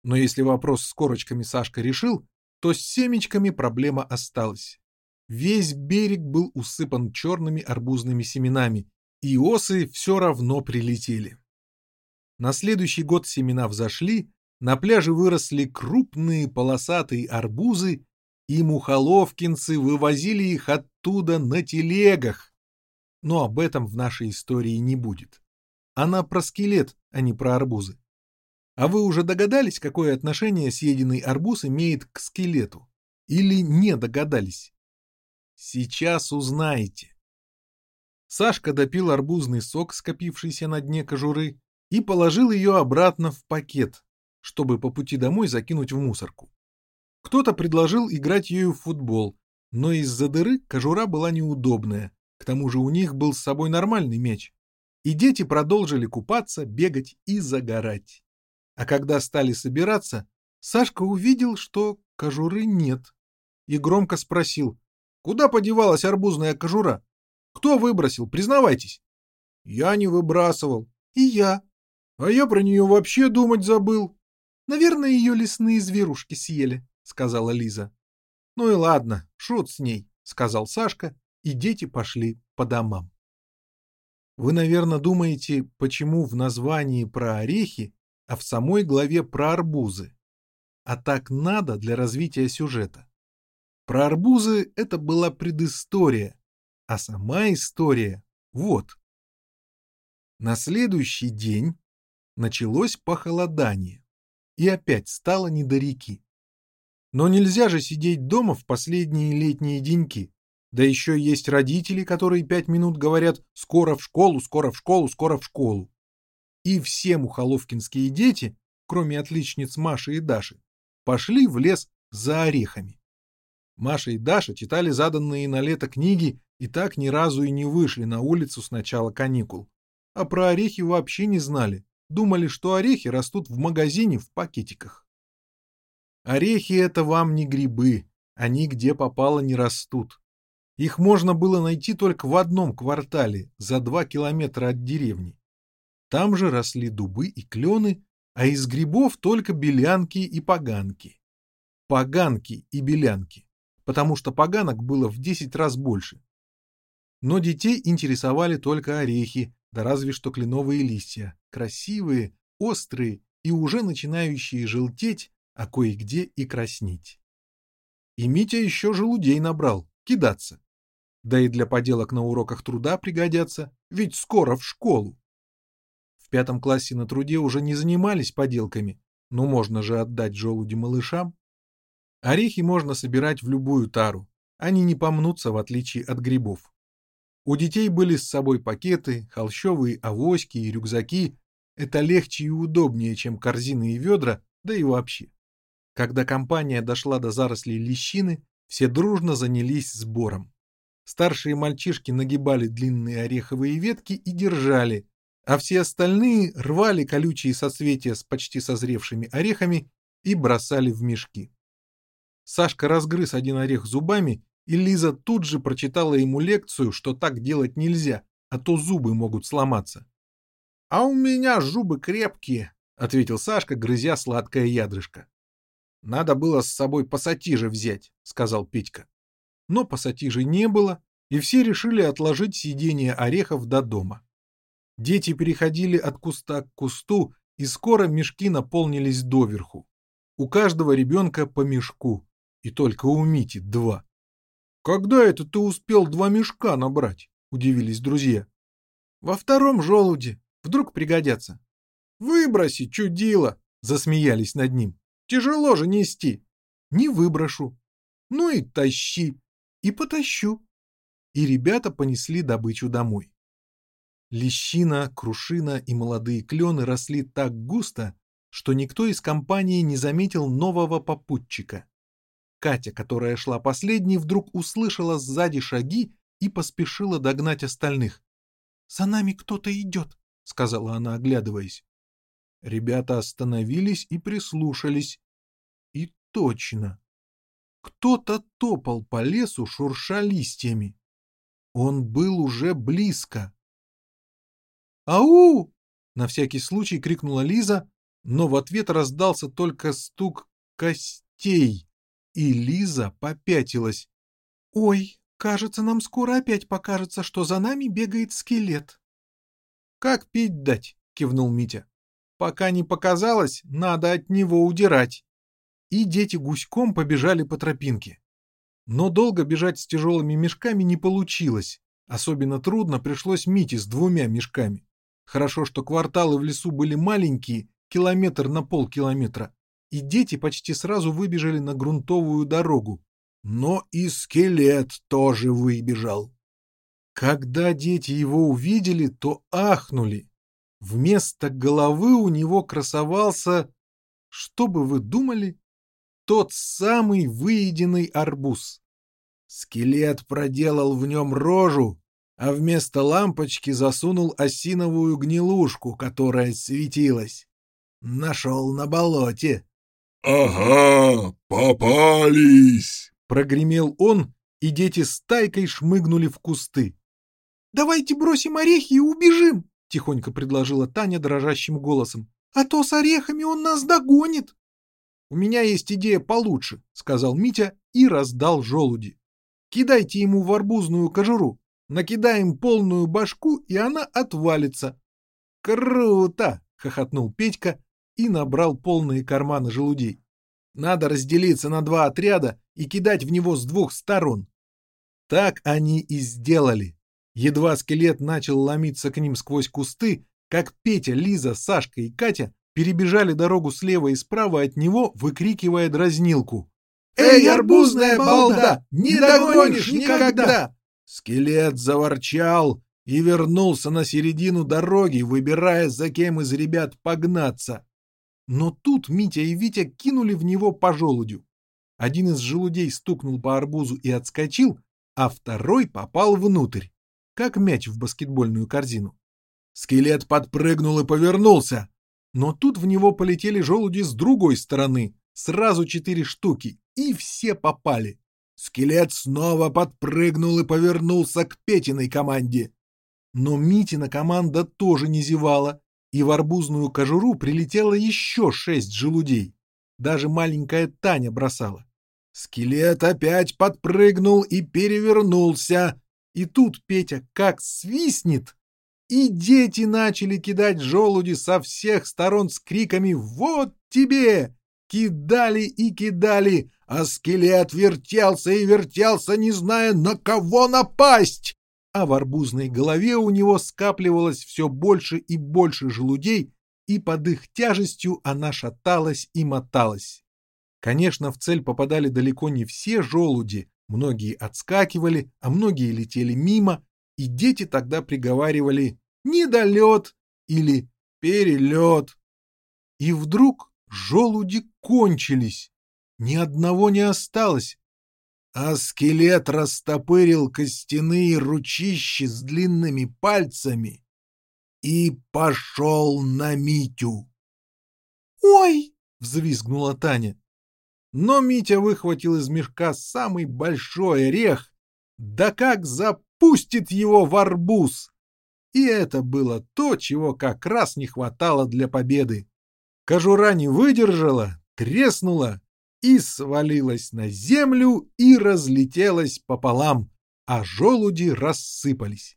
Но если вопрос с корочками Сашка решил, то с семечками проблема осталась. Весь берег был усыпан черными арбузными семенами, и осы все равно прилетели. На следующий год семена взошли, на пляже выросли крупные полосатые арбузы, и мухоловкинцы вывозили их оттуда на телегах. Но об этом в нашей истории не будет. Она про скелет, а не про арбузы. А вы уже догадались, какое отношение съеденный арбуз имеет к скелету? Или не догадались? Сейчас узнаете. Сашка допил арбузный сок, скопившийся на дне кожуры, и положил ее обратно в пакет, чтобы по пути домой закинуть в мусорку. Кто-то предложил играть ею в футбол, но из-за дыры кожура была неудобная, к тому же у них был с собой нормальный мяч. И дети продолжили купаться, бегать и загорать. А когда стали собираться, Сашка увидел, что кожуры нет, и громко спросил, Куда подевалась арбузная кожура? Кто выбросил, признавайтесь. Я не выбрасывал. И я. А я про нее вообще думать забыл. Наверное, ее лесные зверушки съели, сказала Лиза. Ну и ладно, шут с ней, сказал Сашка, и дети пошли по домам. Вы, наверное, думаете, почему в названии про орехи, а в самой главе про арбузы. А так надо для развития сюжета. Про арбузы это была предыстория, а сама история вот. На следующий день началось похолодание, и опять стало не до реки. Но нельзя же сидеть дома в последние летние деньки. Да еще есть родители, которые пять минут говорят «скоро в школу, скоро в школу, скоро в школу». И все мухоловкинские дети, кроме отличниц Маши и Даши, пошли в лес за орехами. Маша и Даша читали заданные на лето книги и так ни разу и не вышли на улицу с начала каникул. А про орехи вообще не знали. Думали, что орехи растут в магазине в пакетиках. Орехи — это вам не грибы. Они где попало не растут. Их можно было найти только в одном квартале, за два километра от деревни. Там же росли дубы и клены, а из грибов только белянки и поганки. Поганки и белянки потому что поганок было в 10 раз больше. Но детей интересовали только орехи, да разве что кленовые листья, красивые, острые и уже начинающие желтеть, а кое-где и краснеть. И Митя еще желудей набрал, кидаться. Да и для поделок на уроках труда пригодятся, ведь скоро в школу. В пятом классе на труде уже не занимались поделками, но можно же отдать желуди малышам. Орехи можно собирать в любую тару, они не помнутся в отличие от грибов. У детей были с собой пакеты, холщовые авоськи и рюкзаки. Это легче и удобнее, чем корзины и ведра, да и вообще. Когда компания дошла до зарослей лещины, все дружно занялись сбором. Старшие мальчишки нагибали длинные ореховые ветки и держали, а все остальные рвали колючие соцветия с почти созревшими орехами и бросали в мешки. Сашка разгрыз один орех зубами и Лиза тут же прочитала ему лекцию, что так делать нельзя, а то зубы могут сломаться. — А у меня зубы крепкие, — ответил Сашка, грызя сладкое ядрышко. — Надо было с собой пассатижи взять, — сказал Петька. Но пассатижи не было, и все решили отложить съедение орехов до дома. Дети переходили от куста к кусту, и скоро мешки наполнились доверху. У каждого ребенка по мешку, и только у Мити два. «Когда это ты успел два мешка набрать?» — удивились друзья. «Во втором желуде. Вдруг пригодятся». «Выброси, чудило!» — засмеялись над ним. «Тяжело же нести». «Не выброшу». «Ну и тащи». «И потащу». И ребята понесли добычу домой. Лещина, крушина и молодые клены росли так густо, что никто из компании не заметил нового попутчика. Катя, которая шла последней, вдруг услышала сзади шаги и поспешила догнать остальных. «За нами кто-то идет», — сказала она, оглядываясь. Ребята остановились и прислушались. И точно. Кто-то топал по лесу, шурша листьями. Он был уже близко. «Ау!» — на всякий случай крикнула Лиза, но в ответ раздался только стук костей и Лиза попятилась. «Ой, кажется, нам скоро опять покажется, что за нами бегает скелет». «Как пить дать?» — кивнул Митя. «Пока не показалось, надо от него удирать». И дети гуськом побежали по тропинке. Но долго бежать с тяжелыми мешками не получилось. Особенно трудно пришлось Мите с двумя мешками. Хорошо, что кварталы в лесу были маленькие, километр на полкилометра, и дети почти сразу выбежали на грунтовую дорогу. Но и скелет тоже выбежал. Когда дети его увидели, то ахнули. Вместо головы у него красовался, что бы вы думали, тот самый выеденный арбуз. Скелет проделал в нем рожу, а вместо лампочки засунул осиновую гнилушку, которая светилась. Нашел на болоте. «Ага, попались!» — прогремел он, и дети стайкой шмыгнули в кусты. «Давайте бросим орехи и убежим!» — тихонько предложила Таня дрожащим голосом. «А то с орехами он нас догонит!» «У меня есть идея получше», — сказал Митя и раздал желуди. «Кидайте ему в арбузную кожуру, накидаем полную башку, и она отвалится». «Круто!» — хохотнул Петька и набрал полные карманы желудей. Надо разделиться на два отряда и кидать в него с двух сторон. Так они и сделали. Едва скелет начал ломиться к ним сквозь кусты, как Петя, Лиза, Сашка и Катя перебежали дорогу слева и справа от него, выкрикивая дразнилку. «Эй, арбузная балда, не догонишь никогда!» Скелет заворчал и вернулся на середину дороги, выбирая, за кем из ребят погнаться. Но тут Митя и Витя кинули в него по желудю. Один из желудей стукнул по арбузу и отскочил, а второй попал внутрь, как мяч в баскетбольную корзину. Скелет подпрыгнул и повернулся, но тут в него полетели желуди с другой стороны, сразу четыре штуки, и все попали. Скелет снова подпрыгнул и повернулся к Петиной команде. Но Митина команда тоже не зевала, и в арбузную кожуру прилетело еще шесть желудей. Даже маленькая Таня бросала. Скелет опять подпрыгнул и перевернулся. И тут Петя как свистнет, и дети начали кидать желуди со всех сторон с криками «Вот тебе!» Кидали и кидали, а скелет вертелся и вертелся, не зная, на кого напасть. а в арбузной голове у него скапливалось все больше и больше желудей, и под их тяжестью она шаталась и моталась. Конечно, в цель попадали далеко не все желуди, многие отскакивали, а многие летели мимо, и дети тогда приговаривали «недолет» или «перелет». И вдруг желуди кончились, ни одного не осталось, а скелет растопырил костяные ручищи с длинными пальцами и пошел на Митю. «Ой!» — взвизгнула Таня. Но Митя выхватил из мешка самый большой орех, да как запустит его в арбуз! И это было то, чего как раз не хватало для победы. Кожура не выдержала, треснула и свалилась на землю и разлетелась пополам, а желуди рассыпались.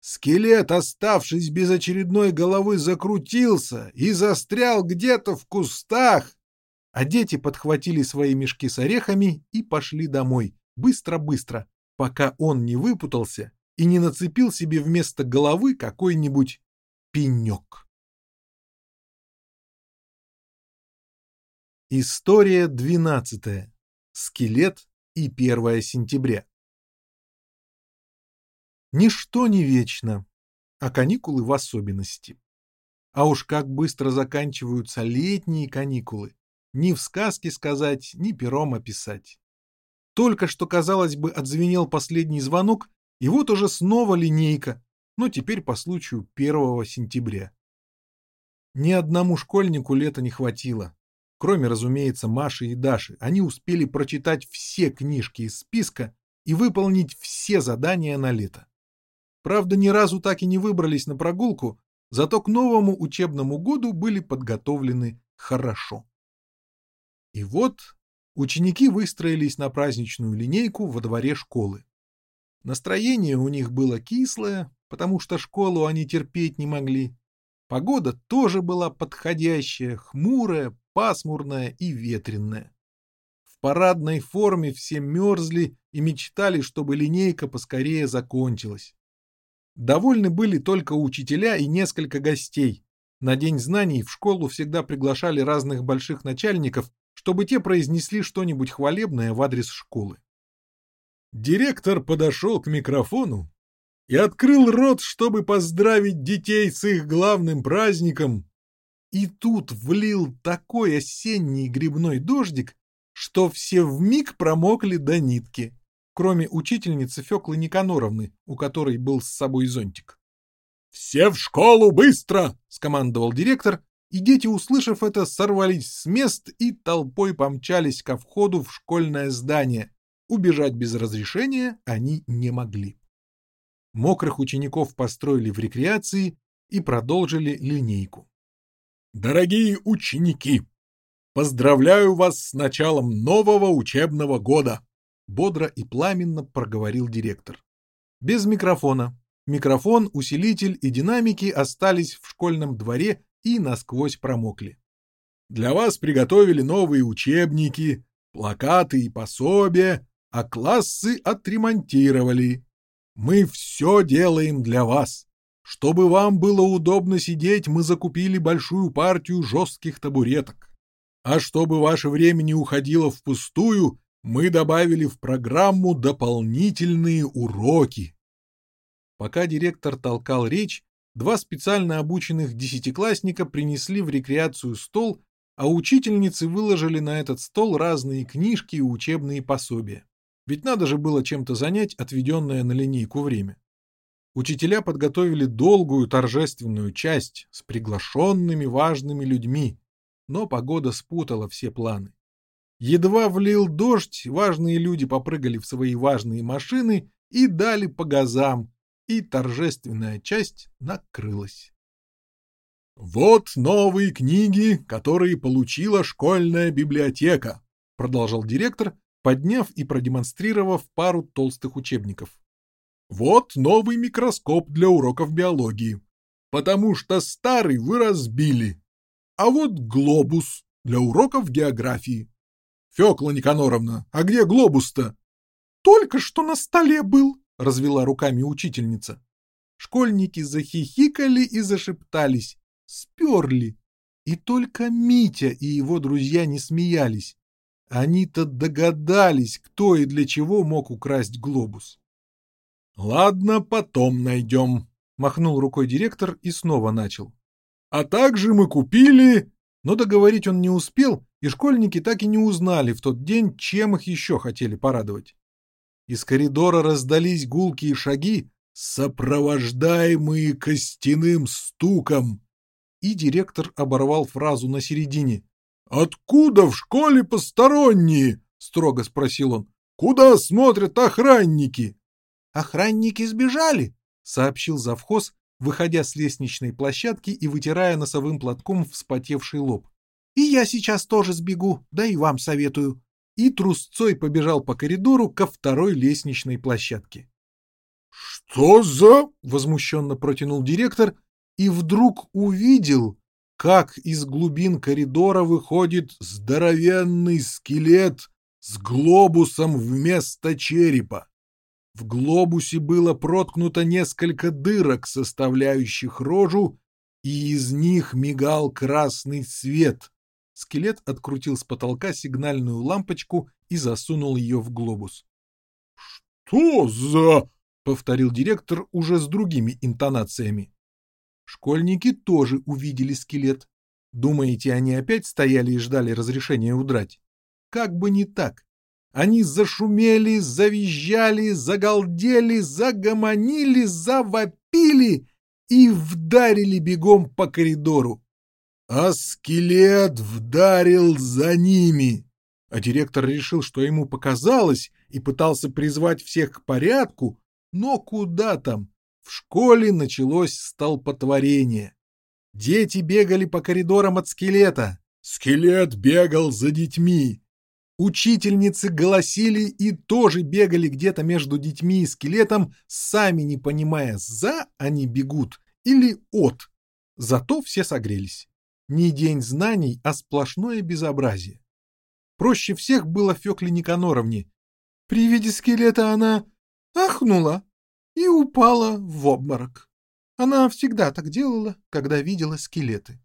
Скелет, оставшись без очередной головы, закрутился и застрял где-то в кустах, а дети подхватили свои мешки с орехами и пошли домой, быстро-быстро, пока он не выпутался и не нацепил себе вместо головы какой-нибудь пенек. История двенадцатая. Скелет и 1 сентября. Ничто не вечно, а каникулы в особенности. А уж как быстро заканчиваются летние каникулы, ни в сказке сказать, ни пером описать. Только что, казалось бы, отзвенел последний звонок, и вот уже снова линейка, но теперь по случаю 1 сентября. Ни одному школьнику лета не хватило, Кроме, разумеется, Маши и Даши, они успели прочитать все книжки из списка и выполнить все задания на лето. Правда, ни разу так и не выбрались на прогулку, зато к новому учебному году были подготовлены хорошо. И вот ученики выстроились на праздничную линейку во дворе школы. Настроение у них было кислое, потому что школу они терпеть не могли. Погода тоже была подходящая, хмурая, пасмурная и ветренная. В парадной форме все мерзли и мечтали, чтобы линейка поскорее закончилась. Довольны были только учителя и несколько гостей. На День знаний в школу всегда приглашали разных больших начальников, чтобы те произнесли что-нибудь хвалебное в адрес школы. Директор подошел к микрофону и открыл рот, чтобы поздравить детей с их главным праздником и тут влил такой осенний грибной дождик, что все вмиг промокли до нитки, кроме учительницы Феклы Никаноровны, у которой был с собой зонтик. «Все в школу быстро!» — скомандовал директор, и дети, услышав это, сорвались с мест и толпой помчались ко входу в школьное здание. Убежать без разрешения они не могли. Мокрых учеников построили в рекреации и продолжили линейку. Дорогие ученики, поздравляю вас с началом нового учебного года, бодро и пламенно проговорил директор. Без микрофона. Микрофон, усилитель и динамики остались в школьном дворе и насквозь промокли. Для вас приготовили новые учебники, плакаты и пособия, а классы отремонтировали. Мы все делаем для вас. Чтобы вам было удобно сидеть, мы закупили большую партию жестких табуреток. А чтобы ваше время не уходило впустую, мы добавили в программу дополнительные уроки. Пока директор толкал речь, два специально обученных десятиклассника принесли в рекреацию стол, а учительницы выложили на этот стол разные книжки и учебные пособия. Ведь надо же было чем-то занять отведенное на линейку время. Учителя подготовили долгую торжественную часть с приглашенными важными людьми, но погода спутала все планы. Едва влил дождь, важные люди попрыгали в свои важные машины и дали по газам, и торжественная часть накрылась. «Вот новые книги, которые получила школьная библиотека», продолжал директор, подняв и продемонстрировав пару толстых учебников. Вот новый микроскоп для уроков биологии. Потому что старый вы разбили. А вот глобус для уроков географии. Фёкла Никаноровна, а где глобус-то? Только что на столе был, — развела руками учительница. Школьники захихикали и зашептались. Сперли. И только Митя и его друзья не смеялись. Они-то догадались, кто и для чего мог украсть глобус. «Ладно, потом найдем», — махнул рукой директор и снова начал. «А также мы купили...» Но договорить он не успел, и школьники так и не узнали в тот день, чем их еще хотели порадовать. Из коридора раздались гулкие шаги, сопровождаемые костяным стуком. И директор оборвал фразу на середине. «Откуда в школе посторонние?» — строго спросил он. «Куда смотрят охранники?» «Охранники сбежали», — сообщил завхоз, выходя с лестничной площадки и вытирая носовым платком вспотевший лоб. «И я сейчас тоже сбегу, да и вам советую». И трусцой побежал по коридору ко второй лестничной площадке. «Что за...» — возмущенно протянул директор и вдруг увидел, как из глубин коридора выходит здоровенный скелет с глобусом вместо черепа. В глобусе было проткнуто несколько дырок, составляющих рожу, и из них мигал красный свет. Скелет открутил с потолка сигнальную лампочку и засунул ее в глобус. «Что за...» — повторил директор уже с другими интонациями. Школьники тоже увидели скелет. Думаете, они опять стояли и ждали разрешения удрать? Как бы не так. Они зашумели, завизжали, загалдели, загомонили, завопили и вдарили бегом по коридору. А скелет вдарил за ними. А директор решил, что ему показалось, и пытался призвать всех к порядку, но куда там? В школе началось столпотворение. Дети бегали по коридорам от скелета. Скелет бегал за детьми. Учительницы голосили и тоже бегали где-то между детьми и скелетом, сами не понимая, за они бегут или от. Зато все согрелись. Не день знаний, а сплошное безобразие. Проще всех было Фекле Никаноровне. При виде скелета она ахнула и упала в обморок. Она всегда так делала, когда видела скелеты.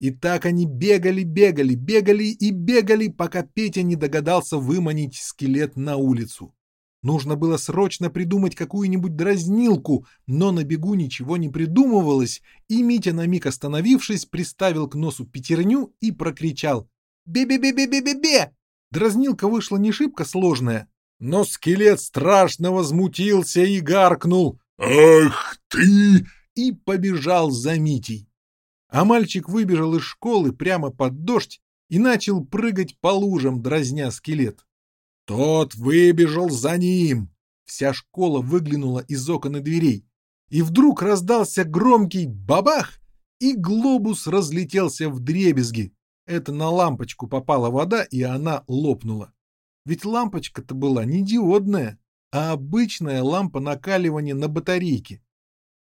И так они бегали, бегали, бегали и бегали, пока Петя не догадался выманить скелет на улицу. Нужно было срочно придумать какую-нибудь дразнилку, но на бегу ничего не придумывалось, и Митя, на миг остановившись, приставил к носу пятерню и прокричал «Бе-бе-бе-бе-бе-бе!». Дразнилка вышла не шибко сложная, но скелет страшно возмутился и гаркнул «Ах ты!» и побежал за Митей а мальчик выбежал из школы прямо под дождь и начал прыгать по лужам, дразня скелет. Тот выбежал за ним. Вся школа выглянула из окон и дверей. И вдруг раздался громкий бабах, и глобус разлетелся в дребезги. Это на лампочку попала вода, и она лопнула. Ведь лампочка-то была не диодная, а обычная лампа накаливания на батарейке.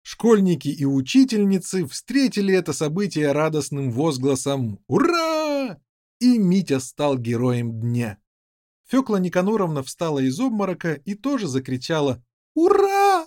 Школьники и учительницы встретили это событие радостным возгласом «Ура!» и Митя стал героем дня. Фёкла Никаноровна встала из обморока и тоже закричала «Ура!».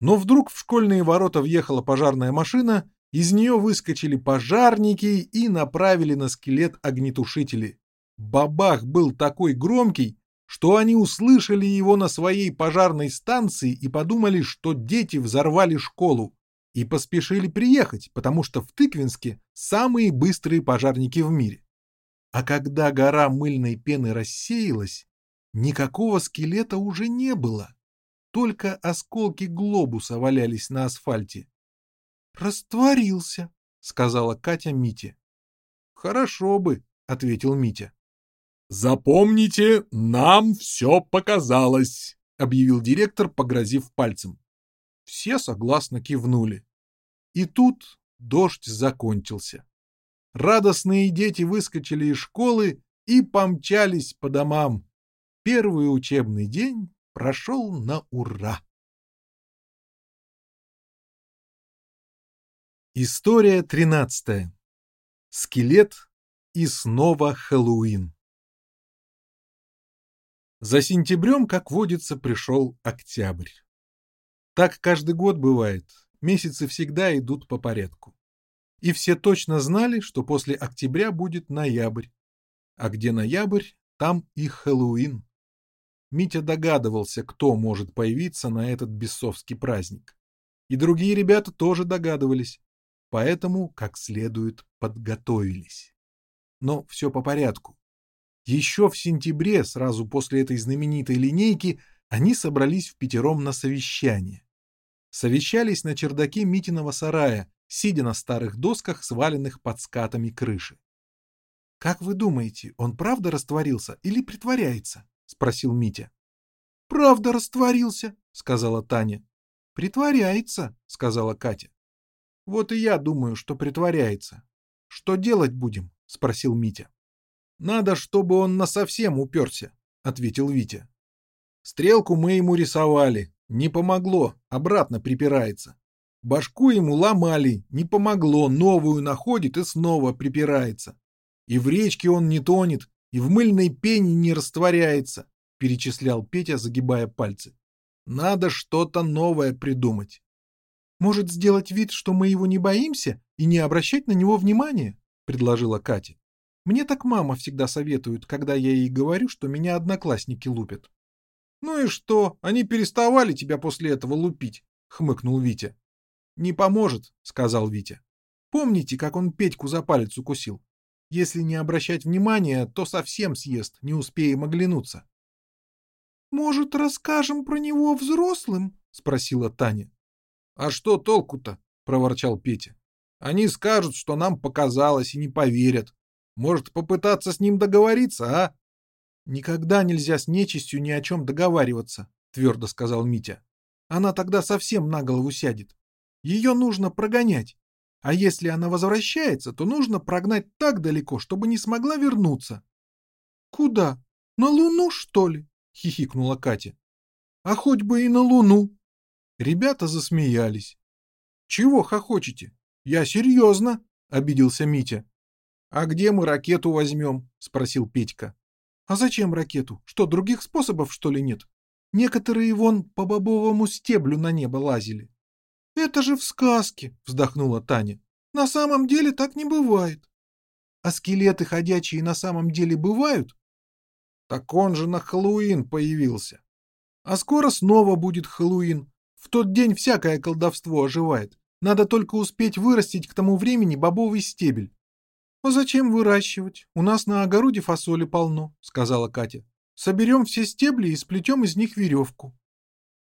Но вдруг в школьные ворота въехала пожарная машина, из нее выскочили пожарники и направили на скелет огнетушители. Бабах был такой громкий, что они услышали его на своей пожарной станции и подумали, что дети взорвали школу, и поспешили приехать, потому что в Тыквинске самые быстрые пожарники в мире. А когда гора мыльной пены рассеялась, никакого скелета уже не было, только осколки глобуса валялись на асфальте. «Растворился», — сказала Катя Мите. «Хорошо бы», — ответил Митя. «Запомните, нам все показалось», — объявил директор, погрозив пальцем. Все согласно кивнули. И тут дождь закончился. Радостные дети выскочили из школы и помчались по домам. Первый учебный день прошел на ура. История тринадцатая. Скелет и снова Хэллоуин. За сентябрем, как водится, пришел октябрь. Так каждый год бывает, месяцы всегда идут по порядку. И все точно знали, что после октября будет ноябрь. А где ноябрь, там и Хэллоуин. Митя догадывался, кто может появиться на этот бесовский праздник. И другие ребята тоже догадывались, поэтому как следует подготовились. Но все по порядку. Еще в сентябре, сразу после этой знаменитой линейки, они собрались в пятером на совещание. Совещались на чердаке Митиного сарая, сидя на старых досках, сваленных под скатами крыши. «Как вы думаете, он правда растворился или притворяется?» — спросил Митя. «Правда растворился», — сказала Таня. «Притворяется», — сказала Катя. «Вот и я думаю, что притворяется. Что делать будем?» — спросил Митя. Надо, чтобы он насовсем уперся, — ответил Витя. Стрелку мы ему рисовали. Не помогло, обратно припирается. Башку ему ломали, не помогло, новую находит и снова припирается. И в речке он не тонет, и в мыльной пене не растворяется, — перечислял Петя, загибая пальцы. Надо что-то новое придумать. Может, сделать вид, что мы его не боимся, и не обращать на него внимания? — предложила Катя. Мне так мама всегда советует, когда я ей говорю, что меня одноклассники лупят. — Ну и что, они переставали тебя после этого лупить? — хмыкнул Витя. — Не поможет, — сказал Витя. — Помните, как он Петьку за палец укусил? Если не обращать внимания, то совсем съест, не успеем оглянуться. — Может, расскажем про него взрослым? — спросила Таня. — А что толку-то? — проворчал Петя. — Они скажут, что нам показалось, и не поверят. Может, попытаться с ним договориться, а? Никогда нельзя с нечистью ни о чем договариваться, твердо сказал Митя. Она тогда совсем на голову сядет. Ее нужно прогонять. А если она возвращается, то нужно прогнать так далеко, чтобы не смогла вернуться. Куда? На Луну, что ли? хихикнула Катя. А хоть бы и на Луну. Ребята засмеялись. Чего хохочете? Я серьезно, обиделся Митя. «А где мы ракету возьмем?» — спросил Петька. «А зачем ракету? Что, других способов, что ли, нет? Некоторые вон по бобовому стеблю на небо лазили». «Это же в сказке!» — вздохнула Таня. «На самом деле так не бывает». «А скелеты ходячие на самом деле бывают?» «Так он же на Хэллоуин появился. А скоро снова будет Хэллоуин. В тот день всякое колдовство оживает. Надо только успеть вырастить к тому времени бобовый стебель. «А зачем выращивать? У нас на огороде фасоли полно», — сказала Катя. «Соберем все стебли и сплетем из них веревку».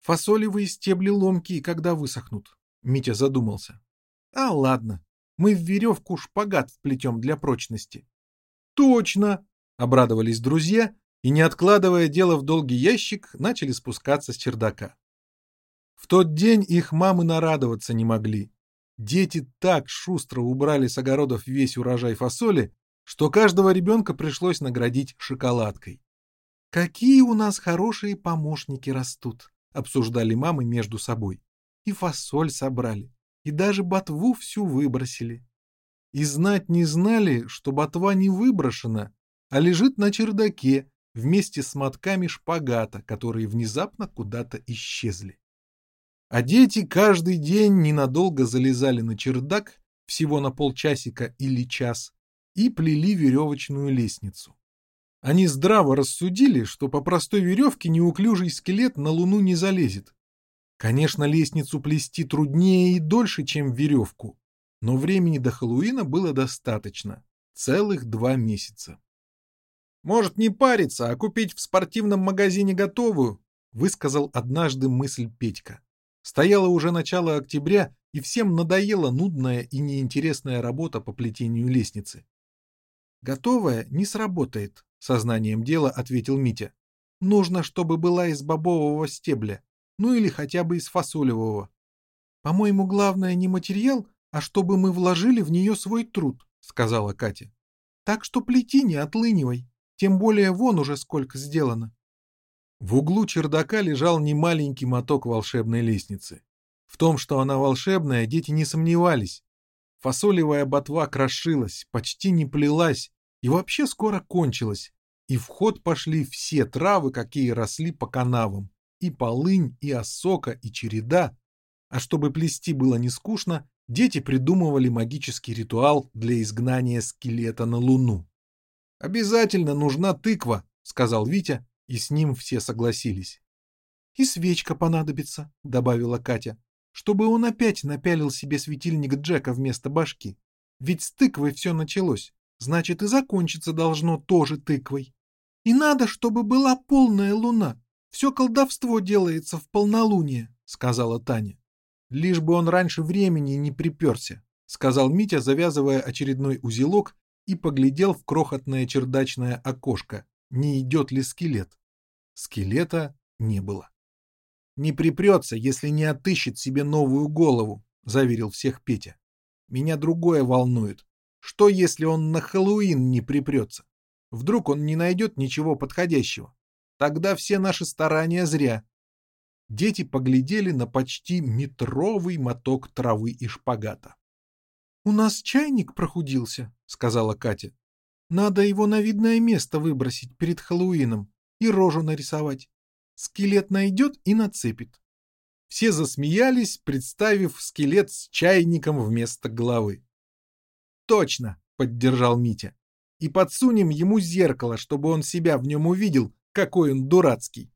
«Фасолевые стебли ломкие, когда высохнут», — Митя задумался. «А, ладно, мы в веревку шпагат вплетем для прочности». «Точно!» — обрадовались друзья и, не откладывая дело в долгий ящик, начали спускаться с чердака. В тот день их мамы нарадоваться не могли. Дети так шустро убрали с огородов весь урожай фасоли, что каждого ребенка пришлось наградить шоколадкой. «Какие у нас хорошие помощники растут!» — обсуждали мамы между собой. И фасоль собрали, и даже ботву всю выбросили. И знать не знали, что ботва не выброшена, а лежит на чердаке вместе с мотками шпагата, которые внезапно куда-то исчезли. А дети каждый день ненадолго залезали на чердак, всего на полчасика или час, и плели веревочную лестницу. Они здраво рассудили, что по простой веревке неуклюжий скелет на луну не залезет. Конечно, лестницу плести труднее и дольше, чем веревку, но времени до Хэллоуина было достаточно — целых два месяца. «Может, не париться, а купить в спортивном магазине готовую?» — высказал однажды мысль Петька. Стояло уже начало октября, и всем надоела нудная и неинтересная работа по плетению лестницы. «Готовая не сработает», — сознанием дела ответил Митя. «Нужно, чтобы была из бобового стебля, ну или хотя бы из фасолевого. По-моему, главное не материал, а чтобы мы вложили в нее свой труд», — сказала Катя. «Так что плети не отлынивай, тем более вон уже сколько сделано». В углу чердака лежал немаленький моток волшебной лестницы. В том, что она волшебная, дети не сомневались. Фасолевая ботва крошилась, почти не плелась и вообще скоро кончилась. и в ход пошли все травы, какие росли по канавам, и полынь, и осока, и череда. А чтобы плести было не скучно, дети придумывали магический ритуал для изгнания скелета на Луну. «Обязательно нужна тыква», — сказал Витя, и с ним все согласились. «И свечка понадобится», — добавила Катя, «чтобы он опять напялил себе светильник Джека вместо башки. Ведь с тыквой все началось, значит и закончиться должно тоже тыквой. И надо, чтобы была полная луна. Все колдовство делается в полнолуние», — сказала Таня. «Лишь бы он раньше времени не приперся», — сказал Митя, завязывая очередной узелок и поглядел в крохотное чердачное окошко, не идет ли скелет. Скелета не было. «Не припрется, если не отыщет себе новую голову», — заверил всех Петя. «Меня другое волнует. Что, если он на Хэллоуин не припрется? Вдруг он не найдет ничего подходящего? Тогда все наши старания зря». Дети поглядели на почти метровый моток травы и шпагата. «У нас чайник прохудился», — сказала Катя. «Надо его на видное место выбросить перед Хэллоуином и рожу нарисовать. Скелет найдет и нацепит. Все засмеялись, представив скелет с чайником вместо головы. «Точно!» — поддержал Митя. «И подсунем ему зеркало, чтобы он себя в нем увидел, какой он дурацкий.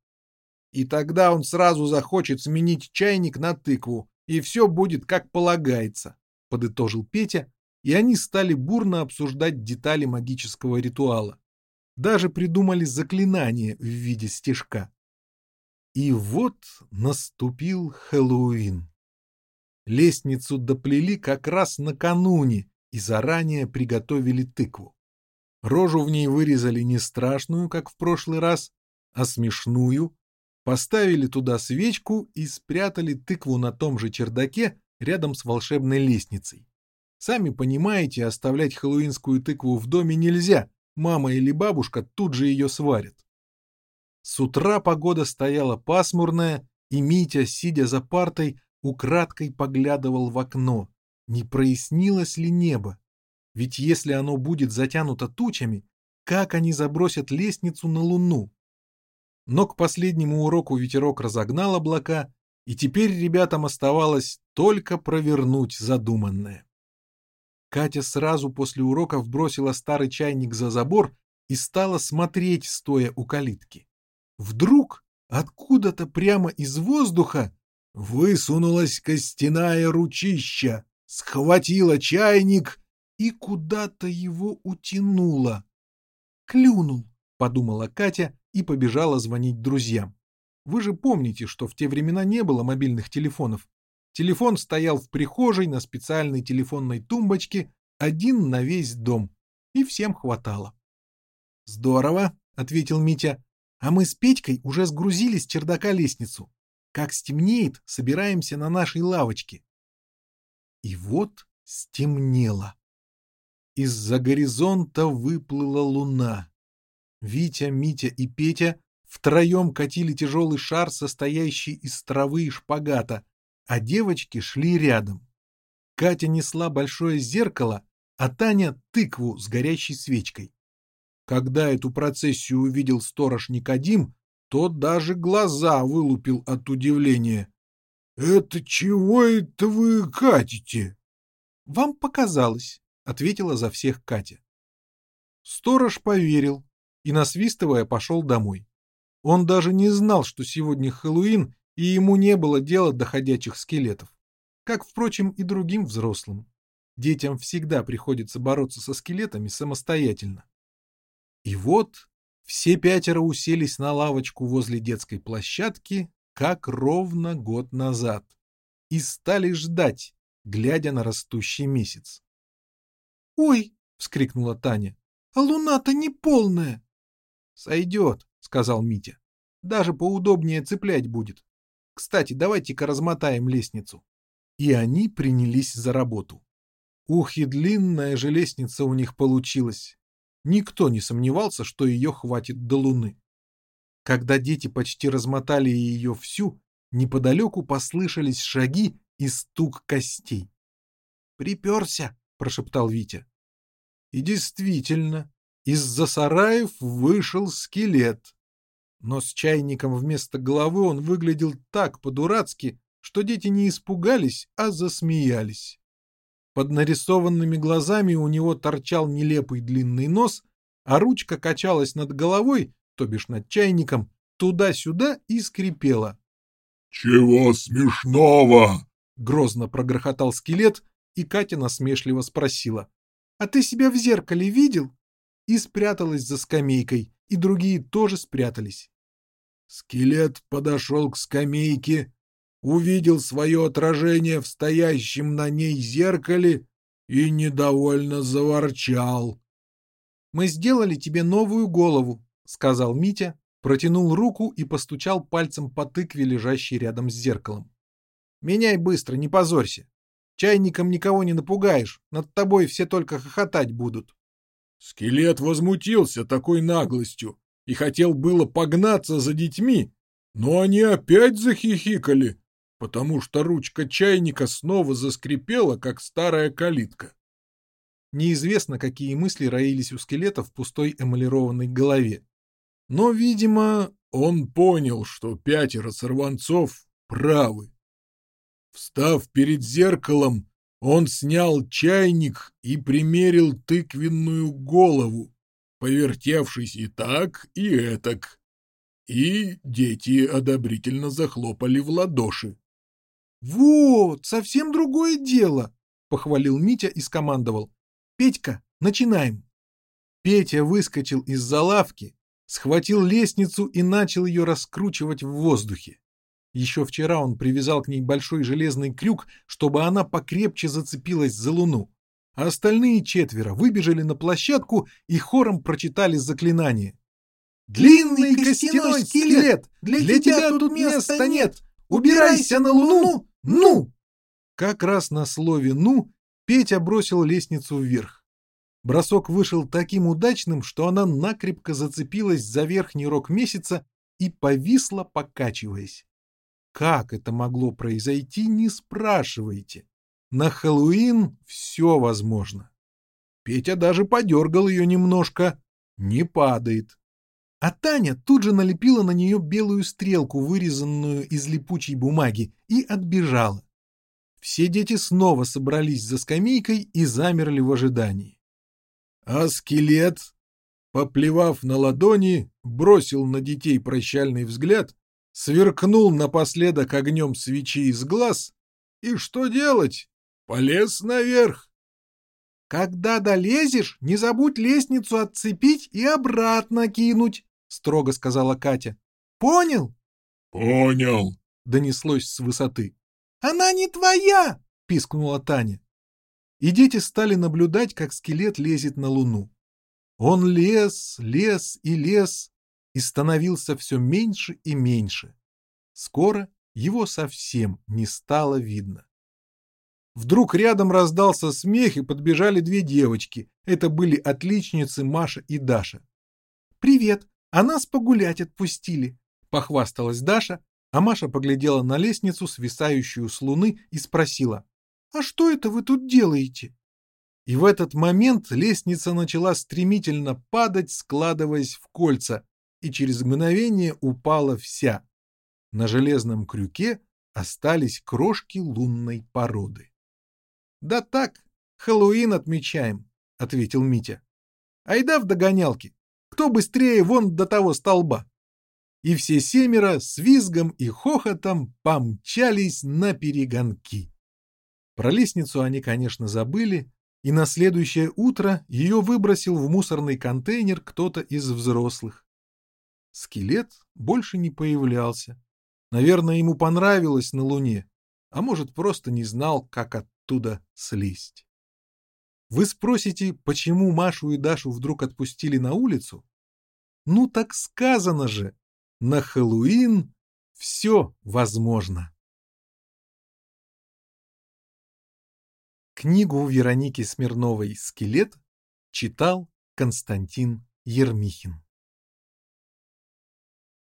И тогда он сразу захочет сменить чайник на тыкву, и все будет как полагается», — подытожил Петя, и они стали бурно обсуждать детали магического ритуала. Даже придумали заклинание в виде стежка. И вот наступил Хэллоуин. Лестницу доплели как раз накануне и заранее приготовили тыкву. Рожу в ней вырезали не страшную, как в прошлый раз, а смешную, поставили туда свечку и спрятали тыкву на том же чердаке рядом с волшебной лестницей. Сами понимаете, оставлять хэллоуинскую тыкву в доме нельзя, мама или бабушка тут же ее сварят. С утра погода стояла пасмурная, и Митя, сидя за партой, украдкой поглядывал в окно, не прояснилось ли небо. Ведь если оно будет затянуто тучами, как они забросят лестницу на луну? Но к последнему уроку ветерок разогнал облака, и теперь ребятам оставалось только провернуть задуманное. Катя сразу после уроков бросила старый чайник за забор и стала смотреть, стоя у калитки. Вдруг откуда-то прямо из воздуха высунулась костяная ручища, схватила чайник и куда-то его утянула. «Клюнул», — подумала Катя и побежала звонить друзьям. Вы же помните, что в те времена не было мобильных телефонов. Телефон стоял в прихожей на специальной телефонной тумбочке, один на весь дом, и всем хватало. «Здорово», — ответил Митя. А мы с Петькой уже сгрузили с чердака лестницу. Как стемнеет, собираемся на нашей лавочке. И вот стемнело. Из-за горизонта выплыла луна. Витя, Митя и Петя втроем катили тяжелый шар, состоящий из травы и шпагата, а девочки шли рядом. Катя несла большое зеркало, а Таня — тыкву с горящей свечкой. Когда эту процессию увидел сторож Никодим, тот даже глаза вылупил от удивления. — Это чего это вы катите? — Вам показалось, — ответила за всех Катя. Сторож поверил и, насвистывая, пошел домой. Он даже не знал, что сегодня Хэллоуин, и ему не было дела до ходячих скелетов. Как, впрочем, и другим взрослым. Детям всегда приходится бороться со скелетами самостоятельно. И вот все пятеро уселись на лавочку возле детской площадки, как ровно год назад, и стали ждать, глядя на растущий месяц. «Ой!» — вскрикнула Таня. «А луна-то не полная!» «Сойдет», — сказал Митя. «Даже поудобнее цеплять будет. Кстати, давайте-ка размотаем лестницу». И они принялись за работу. Ух, и длинная же лестница у них получилась. Никто не сомневался, что ее хватит до Луны. Когда дети почти размотали ее всю, неподалеку послышались шаги и стук костей. «Приперся!» — прошептал Витя. И действительно, Из-за сараев вышел скелет. Но с чайником вместо головы он выглядел так по-дурацки, что дети не испугались, а засмеялись. Под нарисованными глазами у него торчал нелепый длинный нос, а ручка качалась над головой, то бишь над чайником, туда-сюда и скрипела. «Чего смешного?» — грозно прогрохотал скелет, и Катя насмешливо спросила. «А ты себя в зеркале видел?» И спряталась за скамейкой, и другие тоже спрятались. Скелет подошел к скамейке, увидел свое отражение в стоящем на ней зеркале и недовольно заворчал. «Мы сделали тебе новую голову», — сказал Митя, протянул руку и постучал пальцем по тыкве, лежащей рядом с зеркалом. «Меняй быстро, не позорься. Чайником никого не напугаешь, над тобой все только хохотать будут». Скелет возмутился такой наглостью и хотел было погнаться за детьми, но они опять захихикали, потому что ручка чайника снова заскрипела, как старая калитка. Неизвестно, какие мысли роились у скелета в пустой эмалированной голове. Но, видимо, он понял, что пятеро сорванцов правы. Встав перед зеркалом, он снял чайник и примерил тыквенную голову, повертевшись и так, и этак. И дети одобрительно захлопали в ладоши. «Вот, совсем другое дело!» — похвалил Митя и скомандовал. «Петька, начинаем!» Петя выскочил из-за лавки, схватил лестницу и начал ее раскручивать в воздухе. Еще вчера он привязал к ней большой железный крюк, чтобы она покрепче зацепилась за луну. А остальные четверо выбежали на площадку и хором прочитали заклинание. «Длинный костяной скелет! Для, для тебя тут места нет! Убирайся на луну! Ну!» Как раз на слове «ну» Петя бросил лестницу вверх. Бросок вышел таким удачным, что она накрепко зацепилась за верхний рог месяца и повисла, покачиваясь. Как это могло произойти, не спрашивайте. На Хэллоуин все возможно. Петя даже подергал ее немножко. Не падает. А Таня тут же налепила на нее белую стрелку, вырезанную из липучей бумаги, и отбежала. Все дети снова собрались за скамейкой и замерли в ожидании. А скелет, поплевав на ладони, бросил на детей прощальный взгляд, сверкнул напоследок огнем свечи из глаз и что делать? Полез наверх. «Когда долезешь, не забудь лестницу отцепить и обратно кинуть», — строго сказала Катя. «Понял?» «Понял», — донеслось с высоты. «Она не твоя!» — пискнула Таня. И дети стали наблюдать, как скелет лезет на луну. Он лез, лез и лез, и становился все меньше и меньше. Скоро его совсем не стало видно. Вдруг рядом раздался смех, и подбежали две девочки. Это были отличницы Маша и Даша. «Привет, а нас погулять отпустили», — похвасталась Даша, а Маша поглядела на лестницу, свисающую с луны, и спросила. «А что это вы тут делаете?» И в этот момент лестница начала стремительно падать, складываясь в кольца, и через мгновение упала вся. На железном крюке остались крошки лунной породы. «Да так, Хэллоуин отмечаем», — ответил Митя. «Айда в догонялки. Кто быстрее вон до того столба?» И все семеро с визгом и хохотом помчались на перегонки. Про лестницу они, конечно, забыли, и на следующее утро ее выбросил в мусорный контейнер кто-то из взрослых. Скелет больше не появлялся. Наверное, ему понравилось на Луне, а может, просто не знал, как оттуда слезть. Вы спросите, почему Машу и Дашу вдруг отпустили на улицу? Ну так сказано же, на Хэллоуин все возможно. Книгу Вероники Смирновой «Скелет» читал Константин Ермихин.